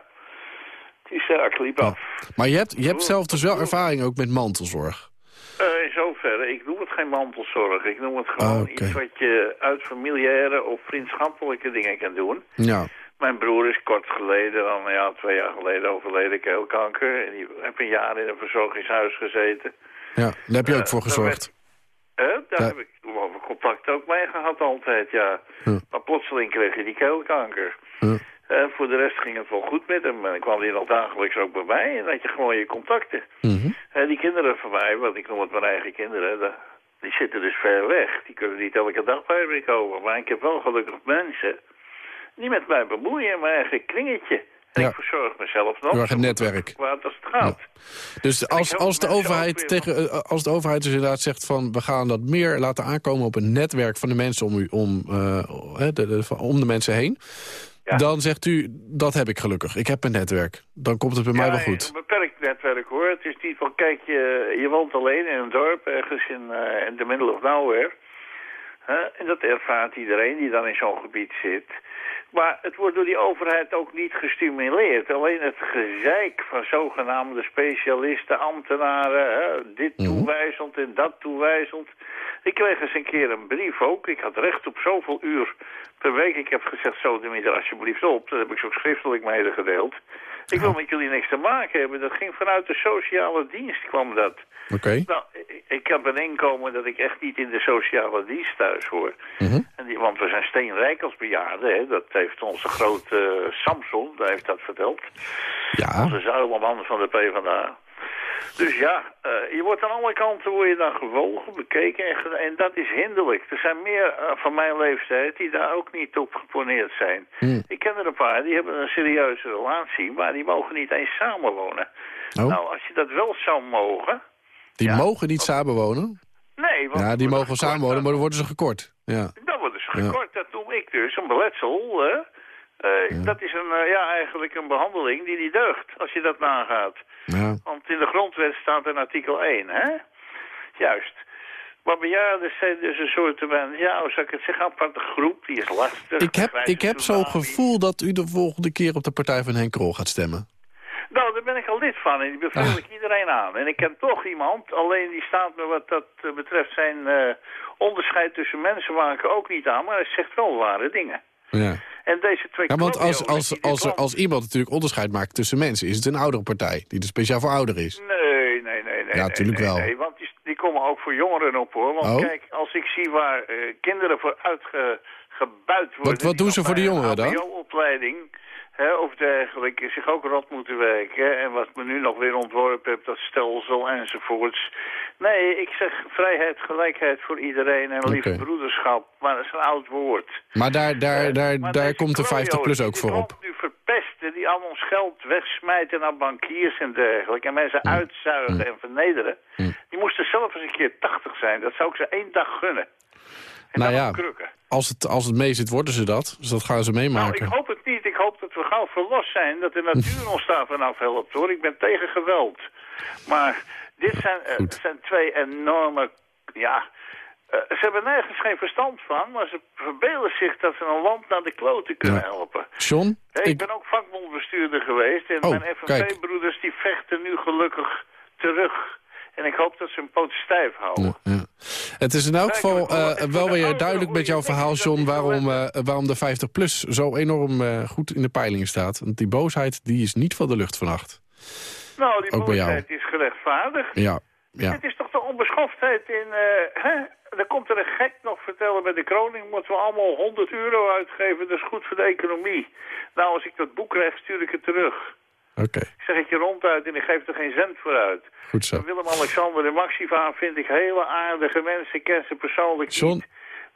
die zaak liep af. Maar je hebt, je hebt zelf dus wel ervaring ook met mantelzorg. Eh, in zoverre, ik noem het geen mantelzorg. Ik noem het gewoon Ah, iets wat je uit familiaire of vriendschappelijke dingen kan doen. Ja. Mijn broer is kort geleden, dan ja, twee jaar geleden overleden, keelkanker. En die heb een jaar in een verzorgingshuis gezeten. ja, daar heb je ook Eh, voor daar gezorgd. Hè? Daar Ja. heb ik contact ook mee gehad altijd, ja. Ja. Maar plotseling kreeg hij die keelkanker. Ja. Eh, voor de rest ging het wel goed met hem. En kwam hij nog dagelijks ook bij mij. En had je gewoon je contacten. Mhm. Eh, die kinderen van mij, want ik noem het mijn eigen kinderen... die zitten dus ver weg. Die kunnen niet elke dag bij me komen. Maar ik heb wel gelukkig mensen... die met mij bemoeien mijn eigen kringetje. En Ja. ik verzorg mezelf nog. Erg een netwerk. Kwaad als het gaat. Dus als, als, de overheid tegen, eh, als de overheid dus inderdaad zegt van... we gaan dat meer laten aankomen op een netwerk van de mensen om, u, om, eh, de, de- om de mensen heen... Ja. dan zegt u, dat heb ik gelukkig. Ik heb een netwerk. Dan komt het bij mij wel goed. Een beperkt netwerk hoor. Het is niet van, kijk, je, je woont alleen in een dorp ergens in, eh, in the middle of nowhere. En dat ervaart iedereen die dan in zo'n gebied zit. Maar het wordt door die overheid ook niet gestimuleerd. Alleen het gezeik van zogenaamde specialisten, ambtenaren, hè? dit Mhm. toewijzend en dat toewijzend. Ik kreeg eens een keer een brief ook. Ik had recht op zoveel uur per week. Ik heb gezegd, zo je er alsjeblieft op. Dat heb ik zo schriftelijk medegedeeld. Ik wil met jullie niks te maken hebben. Dat ging vanuit de sociale dienst kwam dat. Oké. Nou, ik, heb een inkomen dat ik echt niet in de sociale dienst thuis hoor. Mhm. En die, want we zijn steenrijk als bejaarden. Hè? Dat heeft onze grote eh, Samson, daar heeft dat verteld. Ja. Onze zuilenman van de PvdA. Dus ja, eh, je wordt aan alle kanten word je dan gewogen, bekeken en, dat is hinderlijk. Er zijn meer eh, van mijn leeftijd die daar ook niet op geponeerd zijn. Hm. Ik ken er een paar, die hebben een serieuze relatie, maar die mogen niet eens samenwonen. Oh. Nou, als je dat wel zou mogen... Die ja. mogen niet samenwonen? Nee, want Ja, die mogen samenwonen, maar dan worden ze gekort. Ja. Dan worden ze gekort, dat noem ik dus, een beletsel. Hè? Eh, Dat is een, eh, ja, eigenlijk een behandeling die niet deugt, als je dat nagaat. Ja. Want in de grondwet staat in artikel 1, hè? Juist. Maar bejaarden zijn dus een soort van, ja, hoe zou ik het zeggen, een aparte groep, die is lastig. Ik heb, ik heb zo'n gevoel dat u de volgende keer op de partij van Henk Krol gaat stemmen. Nou, daar ben ik al lid van en die beveel ik iedereen aan. En ik ken toch iemand, alleen die staat me wat dat eh, betreft zijn eh, onderscheid tussen mensen maken ook niet aan, maar hij zegt wel ware dingen. Ja. En deze twee Ja, want als, als, als, als iemand natuurlijk onderscheid maakt tussen mensen... is het een oudere partij, die er speciaal voor ouderen is. Nee, nee, nee, nee. Ja, nee, tuurlijk nee, wel. Nee, want die, die komen ook voor jongeren op, hoor. Want Oh. kijk, als ik zie waar eh, kinderen voor uitgebuit worden... Wat- wat doen ze voor de jongeren dan? HBO-opleiding hè, of dergelijke zich ook rot moeten werken. En wat me nu nog weer ontworpen heb, dat stelsel enzovoorts. Nee, ik zeg vrijheid, gelijkheid voor iedereen en lief Oké. broederschap. Maar dat is een oud woord. Maar daar, daar, daar, Maar daar deze komt de 50 plus klojo's ook die voor op. nu verpesten, die al ons geld wegsmijten naar bankiers en dergelijke... en mensen uitzuigen en vernederen... die moesten zelf eens een keer 80 zijn. Dat zou ik ze één dag gunnen. En Nou ja, als het, als het mee zit, worden ze dat. Dus dat gaan ze Nou, meemaken. ik hoop gauw verlost zijn. Dat de natuur ons daar vanaf helpt, hoor. Ik ben tegen geweld. Maar dit zijn, eh, zijn twee enorme... Ja, eh, ze hebben nergens geen verstand van, maar ze verbeelden zich dat ze een land naar de kloten kunnen helpen. John, Hey, ik, ik, ben ook vakbondbestuurder geweest en Oh, mijn. FNV-broeders die vechten nu gelukkig terug. En ik hoop dat ze hun poot stijf houden. ja. Het is in elk geval eh, wel weer duidelijk met jouw verhaal, John... waarom, eh, waarom de 50PLUS zo enorm eh, goed in de peilingen staat. Want die boosheid die is niet van de lucht vannacht. Nou, die Ook boosheid is gerechtvaardigd. Ja, ja. Het is toch de onbeschoftheid in... hè? Dan komt er een gek nog vertellen bij de kroning... moeten we allemaal 100 euro uitgeven. Dat is goed voor de economie. Nou, als ik dat boek krijg, stuur ik het terug. Oké, Ik zeg het je ronduit en ik geef er geen cent voor uit. goed zo. Willem-Alexander en Maxiva vind ik hele aardige mensen. Ik ken ze persoonlijk John, niet.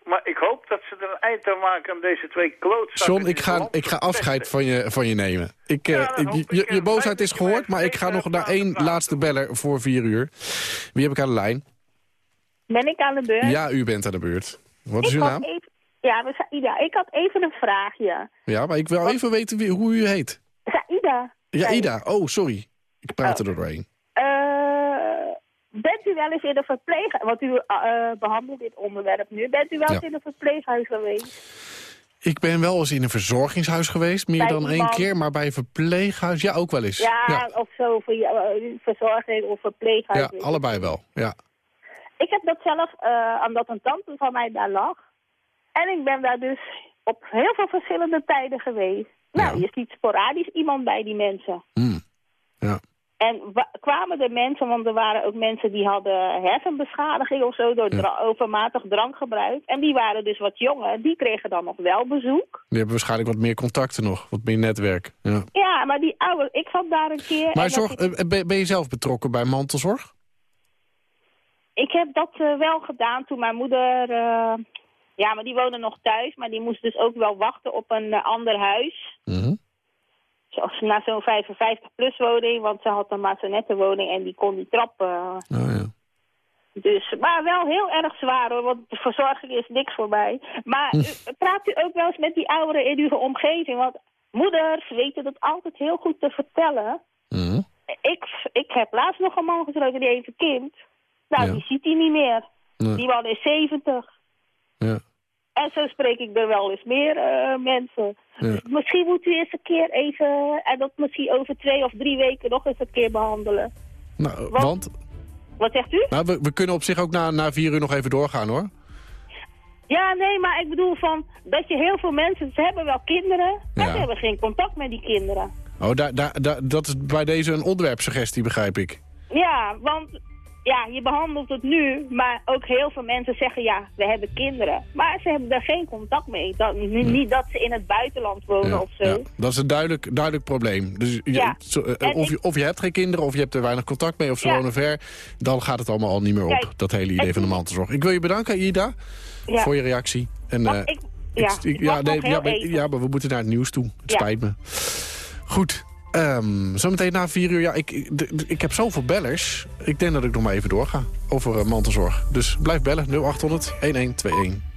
Maar ik hoop dat ze er een eind aan maken aan deze twee klootzakken. John ik, ga, ik ga afscheid van je, van je nemen. Ik, eh, Ja, ik- je, ik. je, je En boosheid is gehoord, maar ik ga nog naar één laatste beller voor vier uur. Wie heb ik aan de lijn? Ben ik aan de beurt? Ja, u bent aan de beurt. Wat is ik uw naam? Even, ja, we zijn- Ida, ik had even een vraagje. Ja, maar ik wil even weten wie, hoe u heet. Saida. Ja, Ida. Oh, sorry. Ik praat Oh. er doorheen. Eh, bent u wel eens in een verpleeghuis... Want u eh, behandelt dit onderwerp nu. Bent u wel eens Ja. in een verpleeghuis geweest? Ik ben wel eens in een verzorgingshuis geweest, meer Bij dan één keer. Maar bij een verpleeghuis, ja, ook wel eens. Ja, ja, of zo, voor je, eh, verzorging of verpleeghuis. ja, allebei wel. Ja. Ik heb dat zelf, eh, omdat een tante van mij daar lag. En ik ben daar dus op heel veel verschillende tijden geweest. Nou, je ziet sporadisch iemand bij die mensen. Hmm. ja. En wa- kwamen er mensen, want er waren ook mensen die hadden hersenbeschadiging of zo door overmatig drankgebruik. En die waren dus wat jonger, die kregen dan nog wel bezoek. Die hebben waarschijnlijk wat meer contacten nog, wat meer netwerk. Ja. Ja, maar die oude, ik zat daar een keer. Maar zorg, ik, eh, ben ben je zelf betrokken bij mantelzorg? ik heb dat eh, wel gedaan toen mijn moeder, eh, ja, maar die woonde nog thuis, maar die moest dus ook wel wachten op een eh, ander huis. Mhm. Zoals naar zo'n 55-plus woning, want ze had een maçonnette woning en die kon die trap. eh, Oh, ja. Dus, maar wel heel erg zwaar hoor, want de verzorging is niks voor mij. Maar Hm. u- praat u ook wel eens met die ouderen in uw omgeving? Want moeders weten dat altijd heel goed te vertellen. Mhm. Ik, ik heb laatst nog een man gesproken, die heeft een kind. Nou, Ja. die ziet hij niet meer. Nee. Die man is 70. Ja. En zo spreek ik er wel eens meer eh, mensen. Ja. Misschien moet u eens een keer even, en dat misschien over twee of drie weken nog eens een keer behandelen. Nou, want Wat zegt u? nou, we, we kunnen op zich ook na, na vier uur nog even doorgaan, hoor. Ja, nee, maar ik bedoel van dat je heel veel mensen, ze hebben wel kinderen, maar Ja. ze hebben geen contact met die kinderen. Oh, daar, daar, daar, dat is bij deze een onderwerpsuggestie, begrijp ik. Ja, want ja, je behandelt het nu, maar ook heel veel mensen zeggen ja, we hebben kinderen. Maar ze hebben daar geen contact mee. Dat, nu- Niet dat ze in het buitenland wonen Ja, of zo. ja. Dat is een duidelijk, duidelijk probleem. Dus je- Ja. zo, eh, of, je, of je hebt geen kinderen, of je hebt er weinig contact mee, of ze wonen ver. Dan gaat het allemaal al niet meer op, Kijk, dat hele idee van de mantelzorg. Ik wil je bedanken, Ida, voor je reactie. En, eh, ik- ja, ik nee, ja, maar, even. ja, maar we moeten naar het nieuws toe. Het spijt me. Goed. Ehm, zometeen na vier uur. Ja, ik, ik heb zoveel bellers. Ik denk dat ik nog maar even doorga over eh, mantelzorg. Dus blijf bellen. 0800 1121.